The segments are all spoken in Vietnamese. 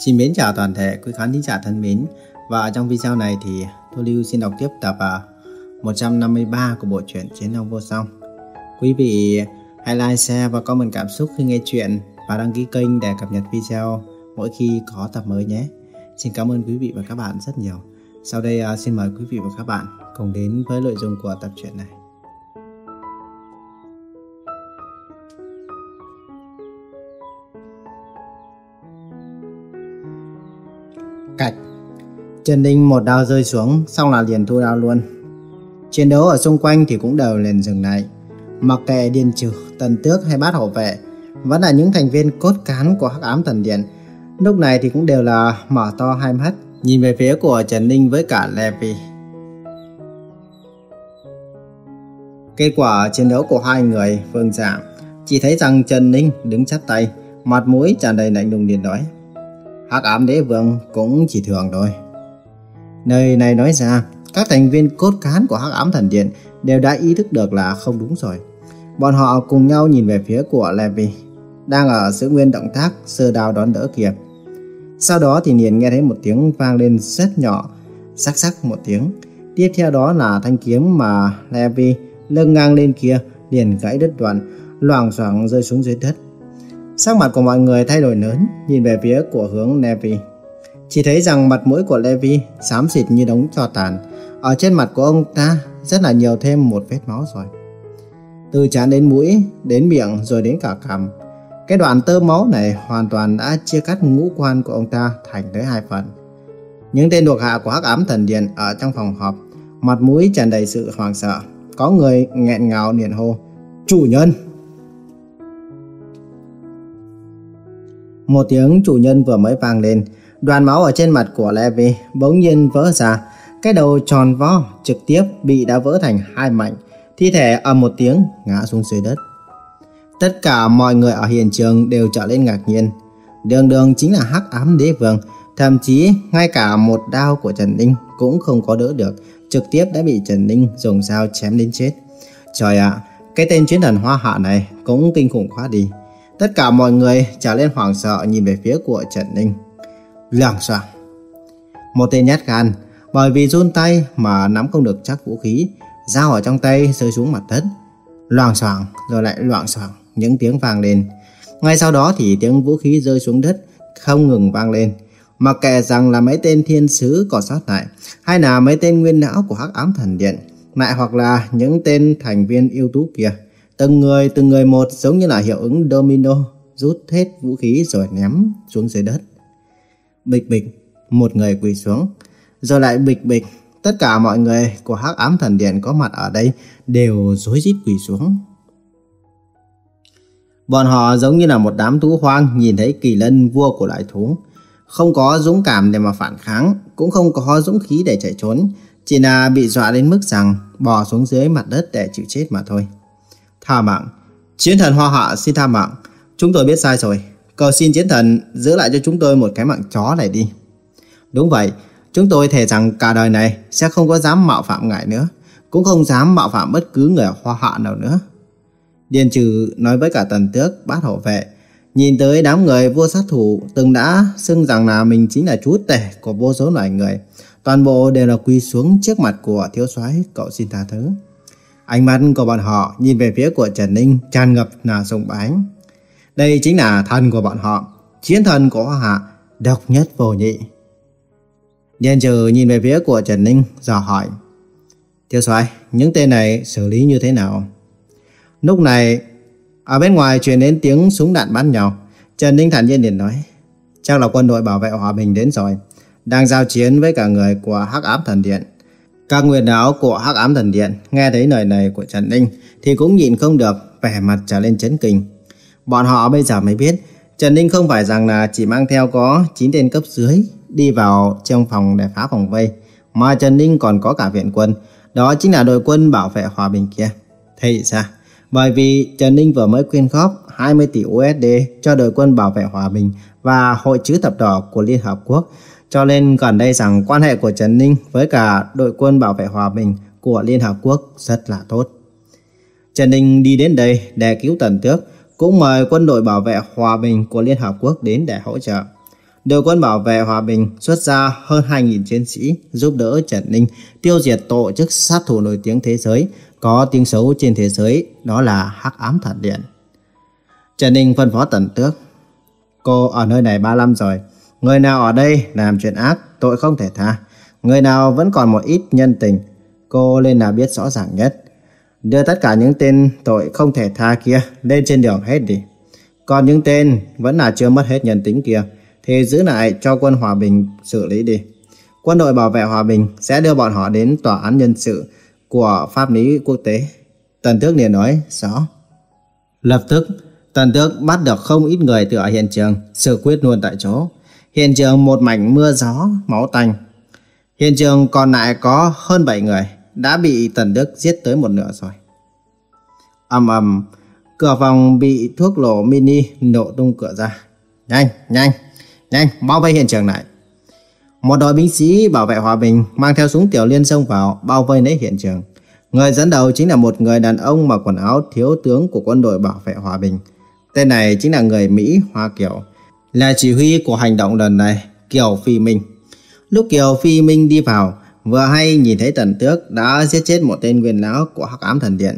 Xin mến chào toàn thể quý khán thính giả thân mến. Và trong video này thì Thu Lưu xin đọc tiếp tập à, 153 của bộ truyện Chiến Long Vô Song. Quý vị hãy like, share và comment cảm xúc khi nghe chuyện Và đăng ký kênh để cập nhật video mỗi khi có tập mới nhé. Xin cảm ơn quý vị và các bạn rất nhiều. Sau đây à, xin mời quý vị và các bạn cùng đến với nội dung của tập truyện này. Trần Ninh một đao rơi xuống Xong là liền thu đao luôn. Chiến đấu ở xung quanh thì cũng đều liền dừng lại. Mặc kệ Điền Trừ, Tần Tước hay Bát Hổ Vệ Vẫn là những thành viên cốt cán của Hắc Ám Thần Điện. Lúc này thì cũng đều là mở to hai mắt Nhìn về phía của Trần Ninh với cả Levi Kết quả chiến đấu của hai người phương giảm Chỉ thấy rằng Trần Ninh đứng chắp tay Mặt mũi tràn đầy lạnh lùng điện nói Hắc ám đế vương cũng chỉ thường thôi. Nơi này nói ra, các thành viên cốt cán của Hắc ám thần điện đều đã ý thức được là không đúng rồi. Bọn họ cùng nhau nhìn về phía của Levi, đang ở giữ nguyên động tác sơ đào đón đỡ kia. Sau đó thì liền nghe thấy một tiếng vang lên rất nhỏ, sắc sắc một tiếng. Tiếp theo đó là thanh kiếm mà Levi lưng ngang lên kia liền gãy đứt đoạn, loảng xoảng rơi xuống dưới đất. Sắc mặt của mọi người thay đổi lớn, nhìn về phía của hướng Levi. Chỉ thấy rằng mặt mũi của Levi xám xịt như đống tro tàn. Ở trên mặt của ông ta rất là nhiều thêm một vết máu rồi. Từ trán đến mũi, đến miệng rồi đến cả cằm. Cái đoạn tơ máu này hoàn toàn đã chia cắt ngũ quan của ông ta thành tới hai phần. Những tên thuộc hạ của Hắc Ám Thần Điện ở trong phòng họp, mặt mũi tràn đầy sự hoảng sợ. Có người nghẹn ngào niền hô, "Chủ nhân!" Một tiếng chủ nhân vừa mới vang lên, đoàn máu ở trên mặt của Levi bỗng nhiên vỡ ra, cái đầu tròn vo trực tiếp bị đã vỡ thành hai mảnh, thi thể ầm một tiếng ngã xuống dưới đất. Tất cả mọi người ở hiện trường đều trở lên ngạc nhiên. Đường đường chính là hắc ám đế vương, thậm chí ngay cả một đao của Trần Ninh cũng không có đỡ được, trực tiếp đã bị Trần Ninh dùng dao chém đến chết. Trời ạ, cái tên chiến thần hoa hạ này cũng kinh khủng quá đi. Tất cả mọi người trở lên hoảng sợ nhìn về phía của Trần Ninh. Loảng xoảng. Một tên nhát gan, bởi vì run tay mà nắm không được chắc vũ khí, dao ở trong tay rơi xuống mặt đất. Loảng xoảng rồi lại loảng xoảng, những tiếng vang lên. Ngay sau đó thì tiếng vũ khí rơi xuống đất không ngừng vang lên. Mặc kệ rằng là mấy tên thiên sứ còn sót lại, hay là mấy tên nguyên não của hắc ám thần điện, lại hoặc là những tên thành viên ưu tú kia, Từng người từng người một giống như là hiệu ứng domino, rút hết vũ khí rồi ném xuống dưới đất. Bịch bịch, một người quỳ xuống, rồi lại bịch bịch. Tất cả mọi người của hắc ám thần điện có mặt ở đây đều rối rít quỳ xuống. Bọn họ giống như là một đám thú hoang nhìn thấy kỳ lân vua của loài thú. Không có dũng cảm để mà phản kháng, cũng không có dũng khí để chạy trốn. Chỉ là bị dọa đến mức rằng bò xuống dưới mặt đất để chịu chết mà thôi. Tha mạng. Chiến thần hoa hạ xin tha mạng. Chúng tôi biết sai rồi. Cầu xin chiến thần, giữ lại cho chúng tôi một cái mạng chó này đi. Đúng vậy. Chúng tôi thề rằng cả đời này sẽ không có dám mạo phạm ngài nữa. Cũng không dám mạo phạm bất cứ người hoa hạ nào nữa. Điền trừ nói với cả tần tước, bát hộ vệ. Nhìn tới đám người vô sát thủ từng đã xưng rằng là mình chính là chúa tể của vô số loài người. Toàn bộ đều là quỳ xuống trước mặt của thiếu soái, cậu xin tha thứ. Ánh mắt của bọn họ nhìn về phía của Trần Ninh, tràn ngập là sùng bái. Đây chính là thần của bọn họ, chiến thần của Hoa Hạ, độc nhất vô nhị. nhân trừ nhìn về phía của Trần Ninh, dò hỏi. tiêu soái, những tên này xử lý như thế nào? Lúc này, ở bên ngoài truyền đến tiếng súng đạn bắn nhau. Trần Ninh thản nhiên liền nói. Chắc là quân đội bảo vệ hòa bình đến rồi. Đang giao chiến với cả người của Hắc Ám Thần Điện. Các nguyên áo của Hắc Ám Thần Điện nghe thấy lời này của Trần Ninh thì cũng nhịn không được, vẻ mặt trở lên chấn kinh. Bọn họ bây giờ mới biết Trần Ninh không phải rằng là chỉ mang theo có 9 tên cấp dưới đi vào trong phòng để phá phòng vây, mà Trần Ninh còn có cả viện quân, đó chính là đội quân bảo vệ hòa bình kia. Thế thì sao? Bởi vì Trần Ninh vừa mới quyên góp 20 tỷ USD cho đội quân bảo vệ hòa bình và hội chữ thập đỏ của Liên Hợp Quốc cho nên gần đây rằng quan hệ của Trần Ninh với cả đội quân bảo vệ hòa bình của Liên Hợp Quốc rất là tốt. Trần Ninh đi đến đây để cứu Tần Tước, cũng mời quân đội bảo vệ hòa bình của Liên Hợp Quốc đến để hỗ trợ. Đội quân bảo vệ hòa bình xuất ra hơn 2.000 chiến sĩ giúp đỡ Trần Ninh tiêu diệt tổ chức sát thủ nổi tiếng thế giới, có tiếng xấu trên thế giới, đó là Hắc Ám Thần Điện. Trần Ninh phân phó Tần Tước, Cô ở nơi này 3 năm rồi, Người nào ở đây làm chuyện ác, tội không thể tha Người nào vẫn còn một ít nhân tình, Cô lên là biết rõ ràng nhất Đưa tất cả những tên tội không thể tha kia lên trên đường hết đi Còn những tên vẫn là chưa mất hết nhân tính kia Thì giữ lại cho quân hòa bình xử lý đi Quân đội bảo vệ hòa bình sẽ đưa bọn họ đến tòa án nhân sự của pháp lý quốc tế. Tần Tước liền nói, rõ. Lập tức, Tần Tước bắt được không ít người từ ở hiện trường, xử quyết luôn tại chỗ. Hiện trường một mảnh mưa gió, máu tanh. Hiện trường còn lại có hơn 7 người, đã bị Tần đức giết tới một nửa rồi. ầm ầm, cửa phòng bị thuốc lổ mini nổ tung cửa ra. Nhanh, nhanh, nhanh, bao vây hiện trường lại. Một đội binh sĩ bảo vệ hòa bình mang theo súng tiểu liên xông vào bao vây lấy hiện trường. Người dẫn đầu chính là một người đàn ông mặc quần áo thiếu tướng của quân đội bảo vệ hòa bình. Tên này chính là người Mỹ Hoa Kiều, là chỉ huy của hành động lần này, Kiều Phi Minh. Lúc Kiều Phi Minh đi vào, vừa hay nhìn thấy Tần Tước đã giết chết một tên nguyên lão của Hắc Ám Thần Điện.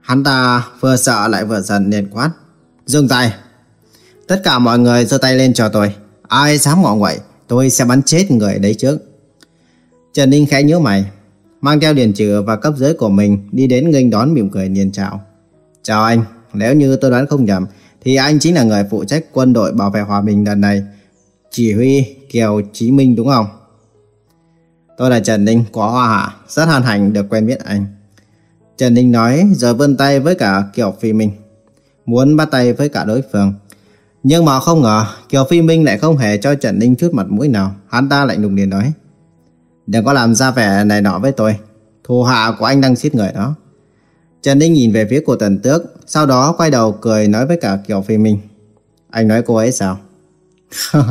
Hắn ta vừa sợ lại vừa giận liền quát. Dừng tay! Tất cả mọi người giơ tay lên cho tôi. Ai dám ngọ nguậy, tôi sẽ bắn chết người đấy trước. Trần Ninh khẽ nhớ mày, mang theo điền trừ và cấp dưới của mình đi đến nghênh đón mỉm cười liền chào. Chào anh, nếu như tôi đoán không nhầm, thì anh chính là người phụ trách quân đội bảo vệ hòa bình lần này. Chỉ huy Kiều Chí Minh đúng không? Tôi là Trần Ninh của Hoa Hạ, rất hân hạnh được quen biết anh. Trần Ninh nói rồi vươn tay với cả Kiều Phi Minh. Muốn bắt tay với cả đối phương. Nhưng mà không ngờ Kiều Phi Minh lại không hề cho Trần Ninh chút mặt mũi nào Hắn ta lạnh lùng liền nói Đừng có làm ra vẻ này nọ với tôi Thù hạ của anh đang giết người đó Trần Ninh nhìn về phía của Tần Tước Sau đó quay đầu cười nói với cả Kiều Phi Minh Anh nói cô ấy sao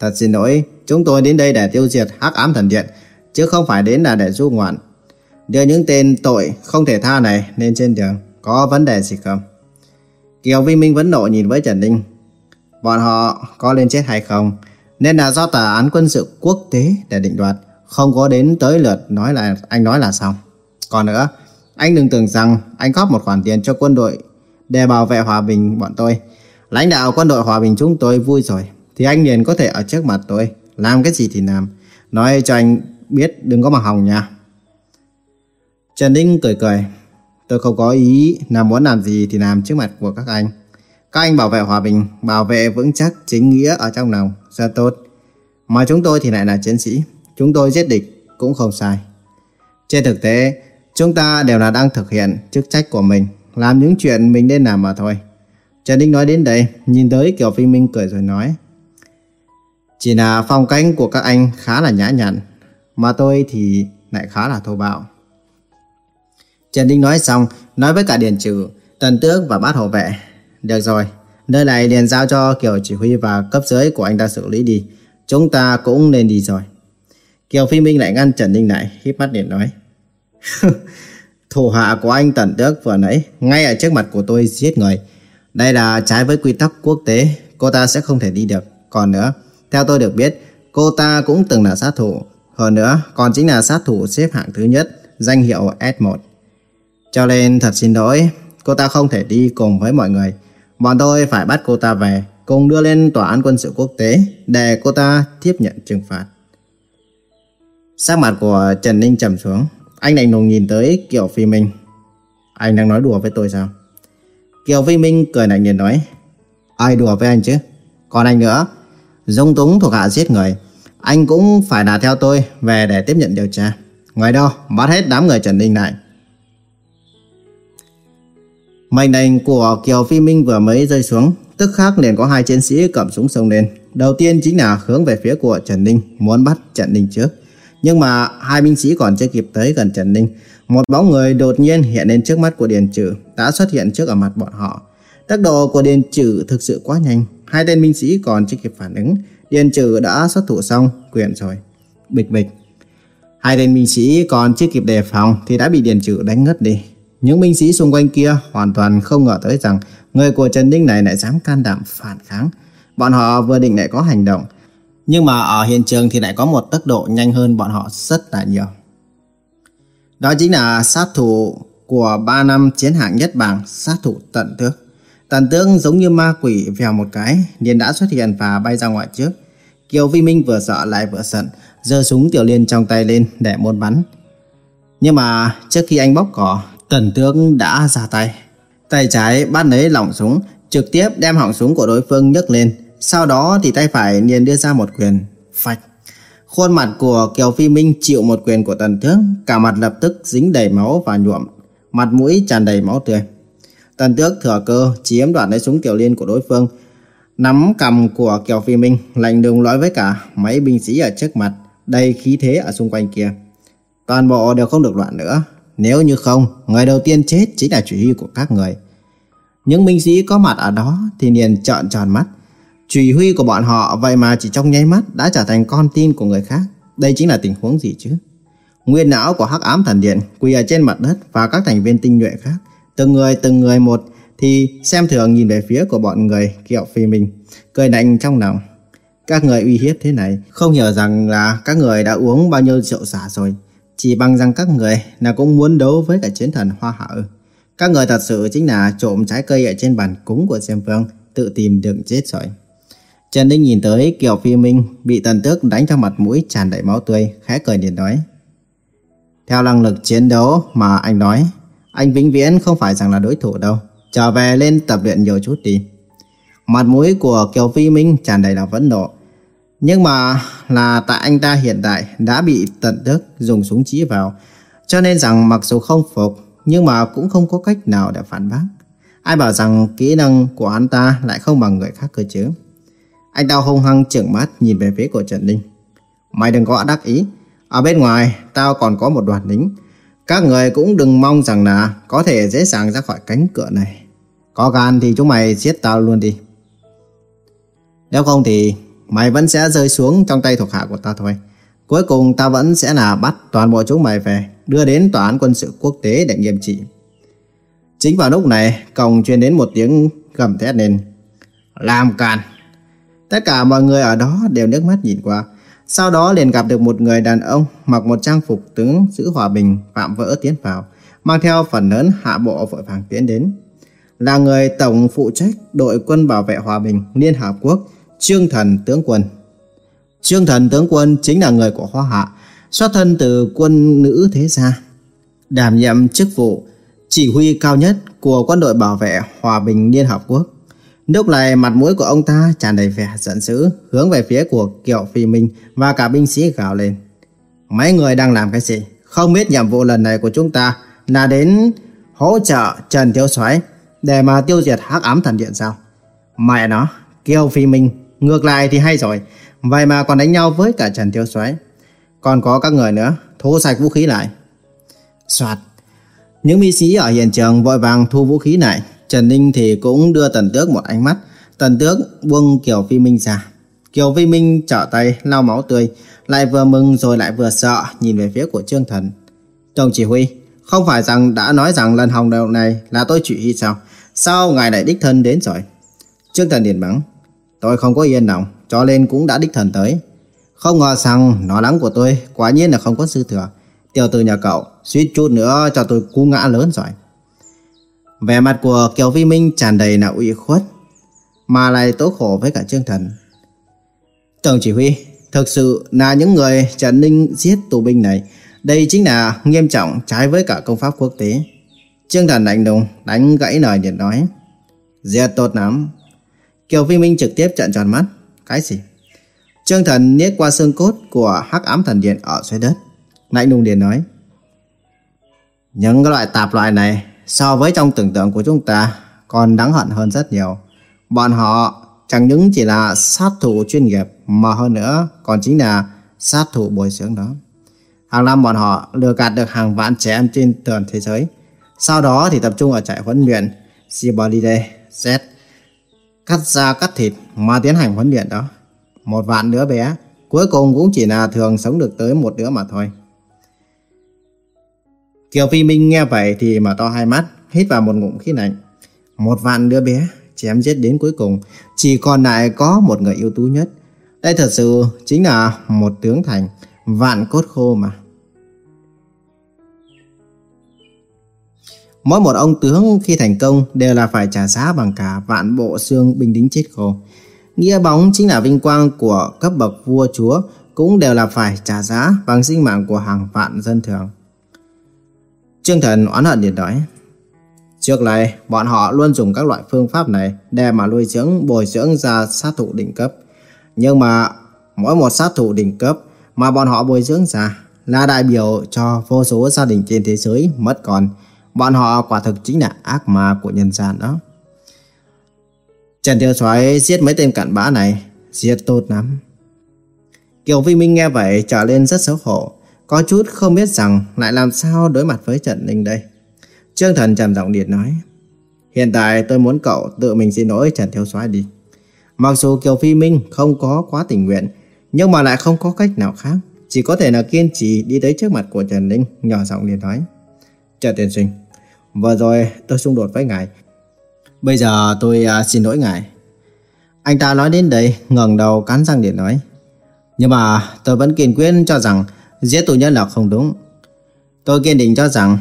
Thật xin lỗi Chúng tôi đến đây để tiêu diệt hắc ám thần điện Chứ không phải đến là để du ngoạn Đưa những tên tội không thể tha này lên trên đường Có vấn đề gì không Kiều vi Minh vẫn nộ nhìn với Trần Ninh bọn họ có lên chết hay không, nên là do tòa án quân sự quốc tế để định đoạt, không có đến tới lượt nói là anh nói là xong. Còn nữa, anh đừng tưởng rằng anh góp một khoản tiền cho quân đội để bảo vệ hòa bình bọn tôi. Lãnh đạo quân đội hòa bình chúng tôi vui rồi, thì anh liền có thể ở trước mặt tôi, làm cái gì thì làm. Nói cho anh biết đừng có mà hỏng nha. Trần Ninh cười cười, tôi không có ý là muốn làm gì thì làm trước mặt của các anh. Các anh bảo vệ hòa bình, bảo vệ vững chắc chính nghĩa ở trong lòng, rất tốt. Mà chúng tôi thì lại là chiến sĩ, chúng tôi giết địch cũng không sai. Trên thực tế, chúng ta đều là đang thực hiện chức trách của mình, làm những chuyện mình nên làm mà thôi. Trần Ninh nói đến đây, nhìn tới Kiều Phi Minh cười rồi nói. Chỉ là phong cách của các anh khá là nhã nhặn, mà tôi thì lại khá là thô bạo. Trần Đinh nói xong, nói với cả Điền Trừ, Tần Tước và bát hộ vệ. Được rồi, nơi này liền giao cho Kiều chỉ huy và cấp dưới của anh ta xử lý đi. Chúng ta cũng nên đi rồi. Kiều Phi Minh lại ngăn Trần Đinh lại, híp mắt điện nói. Thủ hạ của anh Tần Tước vừa nãy, ngay ở trước mặt của tôi giết người. Đây là trái với quy tắc quốc tế, cô ta sẽ không thể đi được. Còn nữa, theo tôi được biết, cô ta cũng từng là sát thủ. Hơn nữa, còn chính là sát thủ xếp hạng thứ nhất, danh hiệu S1. Cho nên thật xin lỗi, cô ta không thể đi cùng với mọi người. Bọn tôi phải bắt cô ta về, cùng đưa lên tòa án quân sự quốc tế để cô ta tiếp nhận trừng phạt. Sắc mặt của Trần Ninh trầm xuống, anh lạnh lùng nhìn tới Kiều Phi Minh. Anh đang nói đùa với tôi sao? Kiều Phi Minh cười lạnh nhìn nói, ai đùa với anh chứ? Còn anh nữa, dung túng thuộc hạ giết người, anh cũng phải là theo tôi về để tiếp nhận điều tra. Ngoài đó, bắt hết đám người Trần Ninh lại. Mệnh lệnh của Kiều Phi Minh vừa mới rơi xuống, tức khắc liền có hai chiến sĩ cầm súng xông lên. Đầu tiên chính là hướng về phía của Trần Ninh, muốn bắt Trần Ninh trước. Nhưng mà hai binh sĩ còn chưa kịp tới gần Trần Ninh, một bóng người đột nhiên hiện lên trước mắt của Điền Trừ đã xuất hiện trước ở mặt bọn họ. Tốc độ của Điền Trừ thực sự quá nhanh, hai tên binh sĩ còn chưa kịp phản ứng, Điền Trừ đã xuất thủ xong, quyền rồi. Bịch bịch. Hai tên binh sĩ còn chưa kịp đề phòng thì đã bị Điền Trừ đánh ngất đi. Những binh sĩ xung quanh kia hoàn toàn không ngờ tới rằng người của Trần Ninh này lại dám can đảm phản kháng. Bọn họ vừa định lại có hành động, nhưng mà ở hiện trường thì lại có một tốc độ nhanh hơn bọn họ rất là nhiều. Đó chính là sát thủ của 3 năm chiến hạng nhất bảng sát thủ tận tước. Tần tướng giống như ma quỷ vèo một cái, liền đã xuất hiện và bay ra ngoài trước. Kiều Vi Minh vừa sợ lại vừa giận, giơ súng tiểu liên trong tay lên để muốn bắn. Nhưng mà trước khi anh bóc cỏ, tần tướng đã ra tay. Tay trái bắt lấy lỏng súng, trực tiếp đem họng súng của đối phương nhấc lên. Sau đó thì tay phải liền đưa ra một quyền, phạch. Khuôn mặt của Kiều Phi Minh chịu một quyền của Tần tướng, cả mặt lập tức dính đầy máu và nhuộm, mặt mũi tràn đầy máu tươi. Tần Tước thừa cơ chiếm đoạt lấy súng tiểu Liên của đối phương, nắm cầm của Kiều Phi Minh, lạnh lùng nói với cả mấy binh sĩ ở trước mặt, đầy khí thế ở xung quanh kia. Toàn bộ đều không được loạn nữa, nếu như không, người đầu tiên chết chính là chủ huy của các người. Những binh sĩ có mặt ở đó thì liền trợn tròn mắt. Chỉ huy của bọn họ vậy mà chỉ trong nháy mắt đã trở thành con tin của người khác. Đây chính là tình huống gì chứ? Nguyên não của Hắc Ám Thần Điện quỳ ở trên mặt đất và các thành viên tinh nhuệ khác, từng người từng người một thì xem thường nhìn về phía của bọn người Kiệu Phi Minh, cười lạnh trong lòng. Các người uy hiếp thế này, không hiểu rằng là các người đã uống bao nhiêu rượu xả rồi. Chỉ bằng rằng các người là cũng muốn đấu với cả chiến thần Hoa Hạ Các người thật sự chính là trộm trái cây ở trên bàn cúng của Diêm Vương, tự tìm đường chết rồi. Trần Đinh nhìn tới Kiều Phi Minh bị tần tước đánh cho mặt mũi tràn đầy máu tươi, khẽ cười liền nói. Theo năng lực chiến đấu mà anh nói, anh vĩnh viễn không phải rằng là đối thủ đâu. Trở về lên tập luyện nhiều chút đi. Mặt mũi của Kiều Phi Minh tràn đầy là phẫn nộ. Nhưng mà là tại anh ta hiện tại đã bị tận đức dùng súng chỉ vào. Cho nên rằng mặc dù không phục, nhưng mà cũng không có cách nào để phản bác. Ai bảo rằng kỹ năng của anh ta lại không bằng người khác cơ chứ. Anh ta hung hăng trợn mắt nhìn về phía của Trần Ninh. Mày đừng có đắc ý. Ở bên ngoài, tao còn có một đoàn lính. Các người cũng đừng mong rằng là có thể dễ dàng ra khỏi cánh cửa này. Có gan thì chúng mày giết tao luôn đi. Nếu không thì mày vẫn sẽ rơi xuống trong tay thuộc hạ của ta thôi. Cuối cùng ta vẫn sẽ là bắt toàn bộ chúng mày về, đưa đến tòa án quân sự quốc tế để nghiêm trị. Chính vào lúc này, cổng truyền đến một tiếng gầm thét lên. Làm càn! Tất cả mọi người ở đó đều nước mắt nhìn qua. Sau đó liền gặp được một người đàn ông mặc một trang phục tướng giữ hòa bình phạm vỡ tiến vào, mang theo phần lớn hạ bộ vội vàng tiến đến. Là người tổng phụ trách đội quân bảo vệ hòa bình Liên Hợp Quốc, Trương Thần tướng quân. Trương Thần tướng quân chính là người của Hoa Hạ, xuất thân từ quân nữ thế gia, đảm nhiệm chức vụ chỉ huy cao nhất của quân đội bảo vệ hòa bình Liên Hợp Quốc. Lúc này mặt mũi của ông ta tràn đầy vẻ giận dữ, hướng về phía của Kiều Phi Minh và cả binh sĩ gào lên. Mấy người đang làm cái gì? Không biết nhiệm vụ lần này của chúng ta là đến hỗ trợ Trần Thiếu Soái để mà tiêu diệt hắc ám thần điện sao? Mẹ nó, Kiều Phi Minh, ngược lại thì hay rồi, vậy mà còn đánh nhau với cả Trần Thiếu Soái. Còn có các người nữa, thu sạch vũ khí lại. Soạt. Những binh sĩ ở hiện trường vội vàng thu vũ khí lại, Trần Ninh thì cũng đưa Tần Tước một ánh mắt. Tần Tước buông Kiều Phi Minh ra. Kiều Phi Minh trở tay lau máu tươi, lại vừa mừng rồi lại vừa sợ nhìn về phía của Trương Thần. Tổng chỉ huy, không phải rằng đã nói rằng lần hồng đầu này là tôi chỉ huy sao? Sao ngài lại đích thân đến rồi? Trương Thần điện mắng. Tôi không có yên lòng, cho nên cũng đã đích thần tới. Không ngờ rằng nó lắng của tôi quả nhiên là không có sư thừa. Tiểu tử nhà cậu, suýt chút nữa cho tôi cú ngã lớn rồi. Vẻ mặt của Kiều Vi Minh tràn đầy là ủy khuất, mà lại tố khổ với cả Trương Thần. Tổng chỉ huy, thực sự là những người Trần Ninh giết tù binh này, đây chính là nghiêm trọng trái với cả công pháp quốc tế. Trương Thần lạnh lùng đánh gãy lời điện nói. Giết tốt lắm. Kiều Vi Minh trực tiếp trợn tròn mắt. Cái gì? Trương Thần niết qua xương cốt của hắc ám thần điện ở dưới đất. Lạnh lùng điện nói. Những cái loại tạp loại này so với trong tưởng tượng của chúng ta, còn đáng hận hơn rất nhiều. Bọn họ chẳng những chỉ là sát thủ chuyên nghiệp, mà hơn nữa còn chính là sát thủ bồi dưỡng đó. Hàng năm bọn họ lừa gạt được hàng vạn trẻ em trên toàn thế giới. Sau đó thì tập trung ở trại huấn luyện Sibolide Z, cắt da cắt thịt mà tiến hành huấn luyện đó. Một vạn đứa bé, cuối cùng cũng chỉ là thường sống được tới một đứa mà thôi. Kiều Phi Minh nghe vậy thì mở to hai mắt, hít vào một ngụm khí lạnh. Một vạn đứa bé, chém giết đến cuối cùng, chỉ còn lại có một người ưu tú nhất. Đây thật sự chính là một tướng thành, vạn cốt khô mà. Mỗi một ông tướng khi thành công đều là phải trả giá bằng cả vạn bộ xương binh đính chết khô. Nghĩa bóng chính là vinh quang của cấp bậc vua chúa cũng đều là phải trả giá bằng sinh mạng của hàng vạn dân thường. Trương Thần oán hận điện nói. Trước này, bọn họ luôn dùng các loại phương pháp này để mà nuôi dưỡng, bồi dưỡng ra sát thủ đỉnh cấp. Nhưng mà mỗi một sát thủ đỉnh cấp mà bọn họ bồi dưỡng ra là đại biểu cho vô số gia đình trên thế giới mất còn. Bọn họ quả thực chính là ác ma của nhân gian đó. Trần Thiếu Soái giết mấy tên cặn bã này, giết tốt lắm. Kiều Vi Minh nghe vậy trở lên rất xấu hổ, có chút không biết rằng lại làm sao đối mặt với Trần Ninh đây. Trương Thần trầm giọng điệt nói, hiện tại tôi muốn cậu tự mình xin lỗi Trần Thiếu Soái đi. Mặc dù Kiều Phi Minh không có quá tình nguyện, nhưng mà lại không có cách nào khác, chỉ có thể là kiên trì đi tới trước mặt của Trần Ninh, nhỏ giọng điện nói. Trần Tiên Sinh, vừa rồi tôi xung đột với ngài, bây giờ tôi uh, xin lỗi ngài. Anh ta nói đến đây, ngẩng đầu cắn răng điện nói. Nhưng mà tôi vẫn kiên quyết cho rằng giết tù nhân là không đúng. Tôi kiên định cho rằng,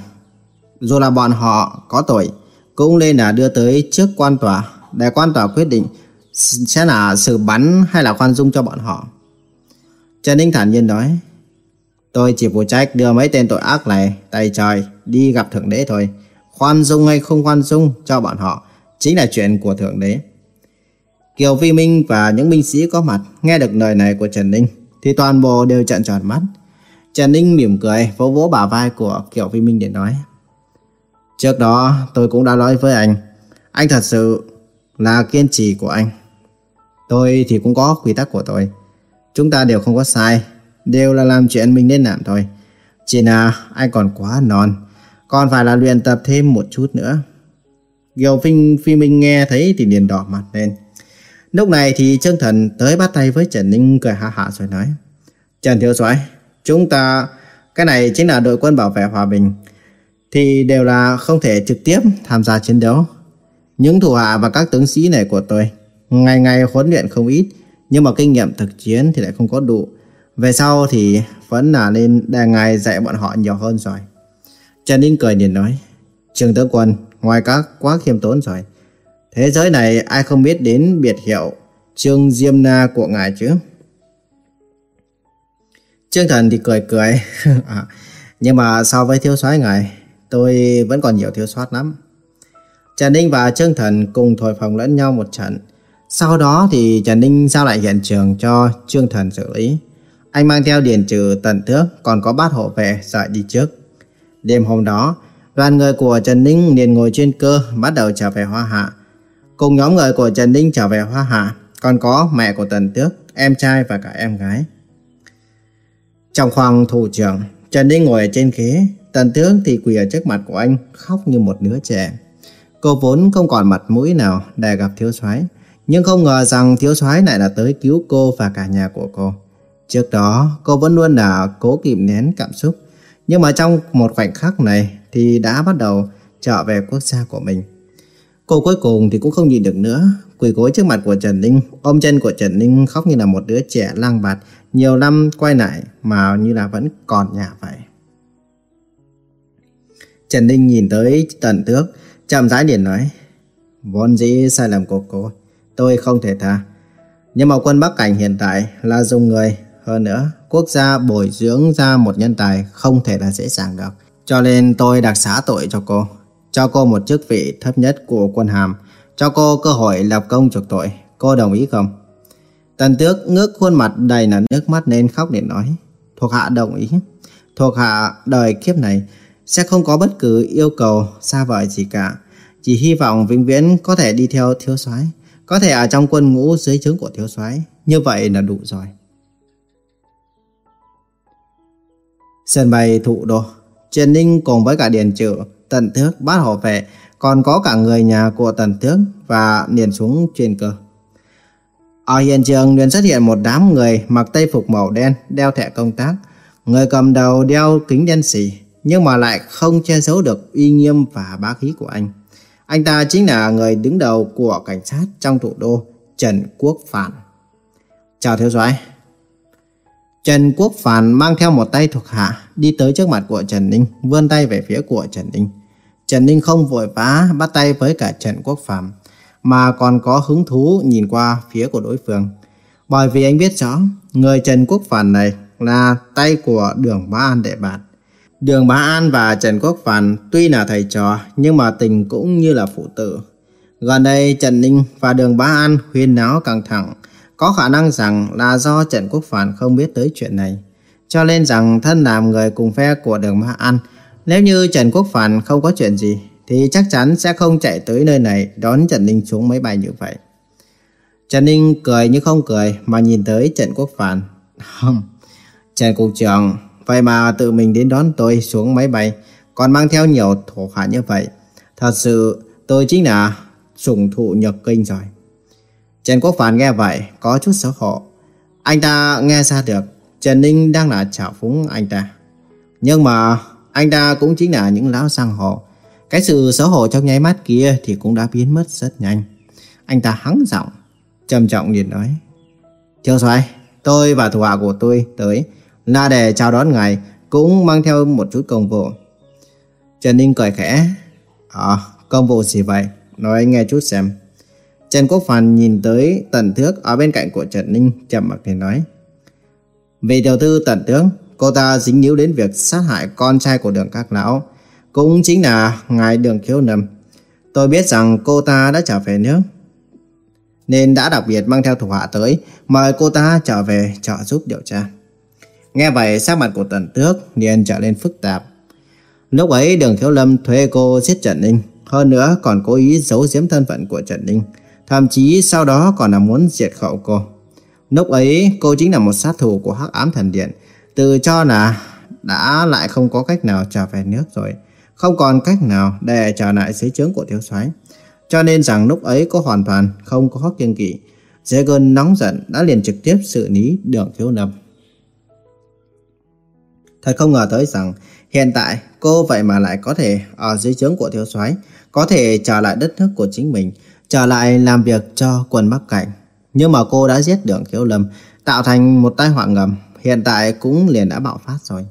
dù là bọn họ có tội, cũng nên là đưa tới trước quan tòa để quan tòa quyết định sẽ là xử bắn hay là khoan dung cho bọn họ. Trần Ninh thản nhiên nói, Tôi chỉ phụ trách đưa mấy tên tội ác này tay trời đi gặp Thượng Đế thôi. Khoan dung hay không khoan dung cho bọn họ chính là chuyện của Thượng Đế. Kiều Phi Minh và những binh sĩ có mặt nghe được lời này của Trần Ninh thì toàn bộ đều trợn tròn mắt. Trần Ninh mỉm cười vỗ vỗ bả vai của Kiều Phi Minh để nói. Trước đó tôi cũng đã nói với anh. Anh thật sự là kiên trì của anh. Tôi thì cũng có quy tắc của tôi. Chúng ta đều không có sai Đều là làm chuyện mình nên làm thôi. Chỉ là anh còn quá non Còn phải là luyện tập thêm một chút nữa. Kiều Phi, Phi Minh nghe thấy thì liền đỏ mặt lên. Lúc này thì Trương Thần tới bắt tay với Trần Ninh cười hạ hạ rồi nói. Trần Thiếu Soái, chúng ta, cái này chính là đội quân bảo vệ hòa bình, thì đều là không thể trực tiếp tham gia chiến đấu. Những thủ hạ và các tướng sĩ này của tôi, ngày ngày huấn luyện không ít, nhưng mà kinh nghiệm thực chiến thì lại không có đủ. Về sau thì vẫn là nên đề ngài dạy bọn họ nhiều hơn rồi. Trần Ninh cười nhìn nói, Trường tướng quân, ngoài các quá khiêm tốn rồi, Thế giới này ai không biết đến biệt hiệu Trương Diêm Na của ngài chứ? Trương Thần thì cười cười. à, nhưng mà so với thiếu soái ngài, tôi vẫn còn nhiều thiếu sót lắm. Trần Ninh và Trương Thần cùng thổi phồng lẫn nhau một trận. Sau đó thì Trần Ninh giao lại hiện trường cho Trương Thần xử lý. Anh mang theo điền trừ tận thước còn có bát hộ vệ dạy đi trước. Đêm hôm đó, đoàn người của Trần Ninh liền ngồi trên cơ bắt đầu trở về Hoa Hạ. Cùng nhóm người của Trần Ninh trở về Hoa Hạ còn có mẹ của Tần Tước, em trai và cả em gái. Trong khoang thủ trưởng, Trần Ninh ngồi ở trên ghế, Tần tướng thì quỳ ở trước mặt của anh, khóc như một đứa trẻ. Cô vốn không còn mặt mũi nào để gặp thiếu soái, nhưng không ngờ rằng thiếu soái lại là tới cứu cô và cả nhà của cô. Trước đó, cô vẫn luôn là cố kìm nén cảm xúc, nhưng mà trong một khoảnh khắc này thì đã bắt đầu trở về quốc gia của mình. Cô cuối cùng thì cũng không nhịn được nữa, quỳ gối trước mặt của Trần Ninh, ôm chân của Trần Ninh khóc như là một đứa trẻ lang bạt, nhiều năm quay lại mà như là vẫn còn nhà vậy. Trần Ninh nhìn tới Tần Tước, chậm rãi liền nói, vốn dĩ sai lầm của cô, tôi không thể tha. Nhưng mà quân Bắc Cảnh hiện tại là dùng người, hơn nữa, quốc gia bồi dưỡng ra một nhân tài không thể là dễ dàng được. Cho nên tôi đặc xá tội cho cô, cho cô một chức vị thấp nhất của quân hàm, cho cô cơ hội lập công chuộc tội. Cô đồng ý không? Tần tước ngước khuôn mặt đầy là nước mắt nên khóc để nói. Thuộc hạ đồng ý. Thuộc hạ đời kiếp này sẽ không có bất cứ yêu cầu xa vời gì cả. Chỉ hy vọng vĩnh viễn có thể đi theo thiếu soái, có thể ở trong quân ngũ dưới trướng của thiếu soái, như vậy là đủ rồi. Sân bay thụ đô, Trần Ninh cùng với cả Điền Trự, Tần Thước Bát Hộ Vệ, còn có cả người nhà của Tần tướng và liền xuống trên cơ. Ở hiện trường liền xuất hiện một đám người mặc tây phục màu đen, đeo thẻ công tác. Người cầm đầu đeo kính đen xỉ, nhưng mà lại không che giấu được uy nghiêm và bá khí của anh. Anh ta chính là người đứng đầu của cảnh sát trong thủ đô, Trần Quốc Phản. Chào thiếu soái. Trần Quốc Phản mang theo một tay thuộc hạ đi tới trước mặt của Trần Ninh, vươn tay về phía của Trần Ninh. Trần Ninh không vội vã bắt tay với cả Trần Quốc Phạm mà còn có hứng thú nhìn qua phía của đối phương. Bởi vì anh biết rõ, người Trần Quốc Phạm này là tay của Đường Bá An đệ bạt. Đường Bá An và Trần Quốc Phạm tuy là thầy trò nhưng mà tình cũng như là phụ tử. Gần đây Trần Ninh và Đường Bá An huyên náo căng thẳng, có khả năng rằng là do Trần Quốc Phạm không biết tới chuyện này. Cho nên rằng thân làm người cùng phe của Đường Bá An, nếu như Trần Quốc Phản không có chuyện gì thì chắc chắn sẽ không chạy tới nơi này đón Trần Ninh xuống máy bay như vậy. Trần Ninh cười như không cười mà nhìn tới Trần Quốc Phản. Không, Trần Cục trưởng, vậy mà tự mình đến đón tôi xuống máy bay, còn mang theo nhiều thổ hạ như vậy. Thật sự tôi chính là sủng thụ nhập kinh rồi. Trần Quốc Phản nghe vậy, có chút xấu hổ. Anh ta nghe ra được, Trần Ninh đang là chảo phúng anh ta. Nhưng mà anh ta cũng chính là những lão sang hồ. Cái sự xấu hổ trong nháy mắt kia thì cũng đã biến mất rất nhanh. Anh ta hắng giọng, trầm trọng nhìn nói. Thiếu soái, tôi và thủ hạ của tôi tới là để chào đón ngài, cũng mang theo một chút công vụ. Trần Ninh cười khẽ. Ờ, công vụ gì vậy? Nói nghe chút xem. Trần Quốc Phàn nhìn tới Tần Thước ở bên cạnh của Trần Ninh, chậm mặc thì nói. Vị tiểu thư Tần Tướng, cô ta dính níu đến việc sát hại con trai của đường các lão, cũng chính là ngài đường khiếu nầm. Tôi biết rằng cô ta đã trở về nước, nên đã đặc biệt mang theo thủ hạ tới, mời cô ta trở về trợ giúp điều tra. Nghe vậy sắc mặt của Tần Tước liền trở nên phức tạp. Lúc ấy đường khiếu lâm thuê cô giết Trần Ninh, hơn nữa còn cố ý giấu giếm thân phận của Trần Ninh. Thậm chí sau đó còn là muốn diệt khẩu cô. Lúc ấy cô chính là một sát thủ của Hắc Ám Thần Điện, tự cho là đã lại không có cách nào trở về nước rồi, không còn cách nào để trở lại dưới trướng của thiếu soái. Cho nên rằng lúc ấy cô hoàn toàn không có kiêng kỵ, dễ cơn nóng giận đã liền trực tiếp xử lý đường thiếu nâm. Thật không ngờ tới rằng hiện tại cô vậy mà lại có thể ở dưới trướng của thiếu soái, có thể trở lại đất nước của chính mình, trở lại làm việc cho quân Bắc Cảnh. Nhưng mà cô đã giết đường thiếu lâm, tạo thành một tai họa ngầm, hiện tại cũng liền đã bạo phát rồi.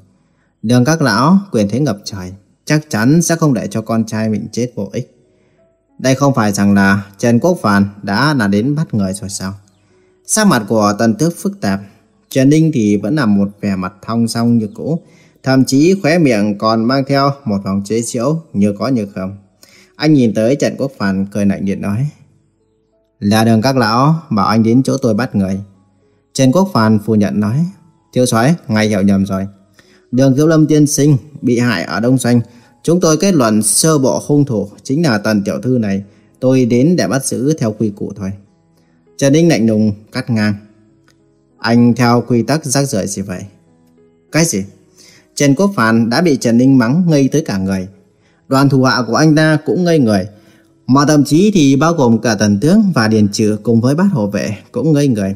Đường các lão quyền thế ngập trời, chắc chắn sẽ không để cho con trai mình chết vô ích. Đây không phải rằng là Trần Quốc Phàn đã là đến bắt người rồi sao? Sắc mặt của Tần Tước phức tạp, Trần Ninh thì vẫn là một vẻ mặt thong song như cũ, thậm chí khóe miệng còn mang theo một vòng chế giễu như có như không. Anh nhìn tới Trần Quốc Phàn cười lạnh điện nói. Là đường các lão bảo anh đến chỗ tôi bắt người. Trần Quốc Phàn phủ nhận nói. Thiếu soái ngài hiểu nhầm rồi. Đường Kiều Lâm tiên sinh bị hại ở Đông xanh Chúng tôi kết luận sơ bộ hung thủ chính là tần tiểu thư này. Tôi đến để bắt giữ theo quy củ thôi. Trần Ninh lạnh lùng, cắt ngang. Anh theo quy tắc rác rưởi gì vậy? Cái gì? Trần Quốc Phàn đã bị Trần Ninh mắng ngây tới cả người. Đoàn thủ hạ của anh ta cũng ngây người. Mà thậm chí thì bao gồm cả tần tướng và điền trừ cùng với bát hộ vệ cũng ngây người.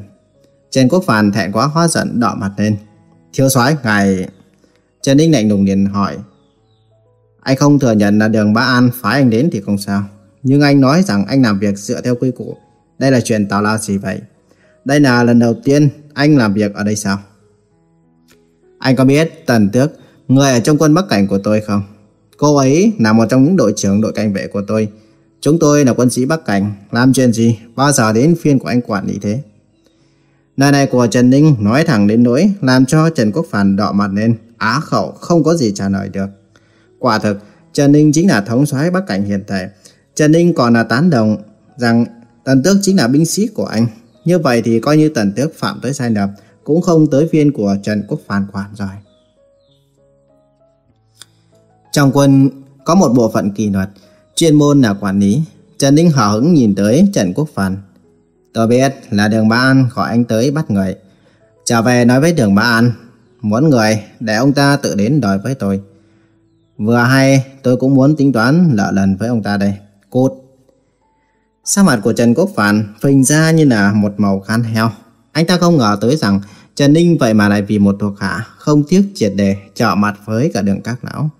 Trần Quốc Phàn thẹn quá hóa giận đỏ mặt lên. Thiếu soái ngài... Trần Ninh lạnh lùng liền hỏi. Anh không thừa nhận là đường Bá An phái anh đến thì không sao. Nhưng anh nói rằng anh làm việc dựa theo quy củ. Đây là chuyện tào lao gì vậy? Đây là lần đầu tiên anh làm việc ở đây sao? Anh có biết Tần Tước, người ở trong quân Bắc Cảnh của tôi không? Cô ấy là một trong những đội trưởng đội cảnh vệ của tôi. Chúng tôi là quân sĩ Bắc Cảnh, làm chuyện gì, bao giờ đến phiên của anh quản lý thế? Lời này của Trần Ninh nói thẳng đến nỗi làm cho Trần Quốc Phản đỏ mặt lên, á khẩu không có gì trả lời được. Quả thực, Trần Ninh chính là thống soái Bắc Cảnh hiện tại. Trần Ninh còn là tán đồng rằng Tần Tước chính là binh sĩ của anh. Như vậy thì coi như Tần Tước phạm tới sai lầm, cũng không tới phiên của Trần Quốc Phản quản rồi. Trong quân có một bộ phận kỷ luật, chuyên môn là quản lý. Trần Ninh hào hứng nhìn tới Trần Quốc Phản. Tôi biết là đường Ba An gọi anh tới bắt người. Trở về nói với đường Ba An, muốn người để ông ta tự đến đòi với tôi. Vừa hay tôi cũng muốn tính toán lợ lần với ông ta đây. Cút. Sắc mặt của Trần Quốc Phản phình ra như là một màu khăn heo. Anh ta không ngờ tới rằng Trần Ninh vậy mà lại vì một thuộc hạ không tiếc triệt đề trợ mặt với cả đường các lão.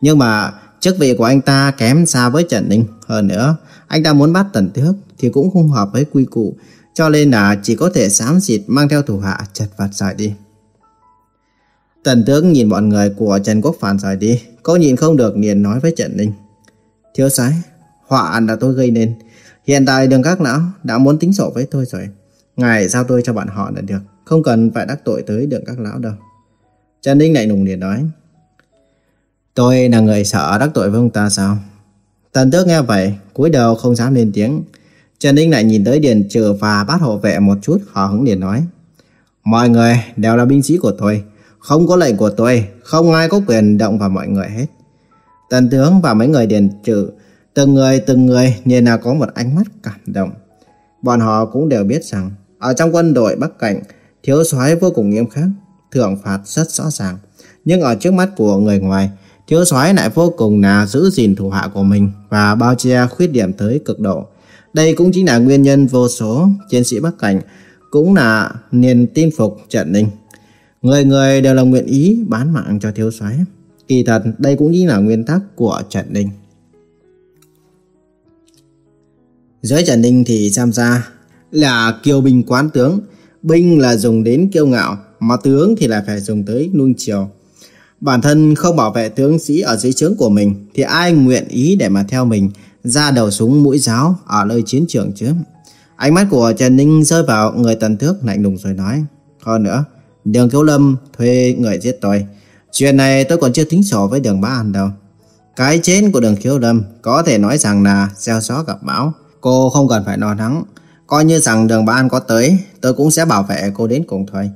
Nhưng mà Chức vị của anh ta kém xa với Trần Ninh. Hơn nữa, anh ta muốn bắt Tần Tước thì cũng không hợp với quy củ. Cho nên là chỉ có thể xám xịt mang theo thủ hạ chật vật rời đi. Tần Tước nhìn bọn người của Trần Quốc Phản rời đi. có nhìn không được liền nói với Trần Ninh. Thiếu sái, họa là tôi gây nên. Hiện tại đường các lão đã muốn tính sổ với tôi rồi. Ngài giao tôi cho bạn họ là được. Không cần phải đắc tội tới đường các lão đâu. Trần Ninh lại nùng liền nói. Tôi là người sợ đắc tội với ông ta sao? Tần tước nghe vậy, cúi đầu không dám lên tiếng. Trần Ninh lại nhìn tới Điền Trừ và bát hộ vệ một chút, họ hứng liền nói. Mọi người đều là binh sĩ của tôi. Không có lệnh của tôi, không ai có quyền động vào mọi người hết. Tần tướng và mấy người Điền Trừ, từng người từng người nhìn là có một ánh mắt cảm động. Bọn họ cũng đều biết rằng, ở trong quân đội Bắc Cảnh, thiếu soái vô cùng nghiêm khắc, thưởng phạt rất rõ ràng. Nhưng ở trước mắt của người ngoài, thiếu soái lại vô cùng là giữ gìn thủ hạ của mình và bao che khuyết điểm tới cực độ. Đây cũng chính là nguyên nhân vô số chiến sĩ Bắc Cảnh cũng là niềm tin phục Trần Ninh. Người người đều là nguyện ý bán mạng cho thiếu soái. Kỳ thật đây cũng chính là nguyên tắc của Trần Ninh. Dưới Trần Ninh thì tham gia là kiêu binh quán tướng, binh là dùng đến kiêu ngạo, mà tướng thì là phải dùng tới nuông chiều. Bản thân không bảo vệ tướng sĩ ở dưới trướng của mình thì ai nguyện ý để mà theo mình ra đầu súng mũi giáo ở nơi chiến trường chứ. Ánh mắt của Trần Ninh rơi vào người tần thước lạnh lùng rồi nói. Hơn nữa, đường Thiếu Lâm thuê người giết tôi. Chuyện này tôi còn chưa tính sổ với đường Bá An đâu. Cái chết của đường Thiếu Lâm có thể nói rằng là gieo gió gặp bão. Cô không cần phải lo lắng. Coi như rằng đường Bá An có tới, tôi cũng sẽ bảo vệ cô đến cùng thôi.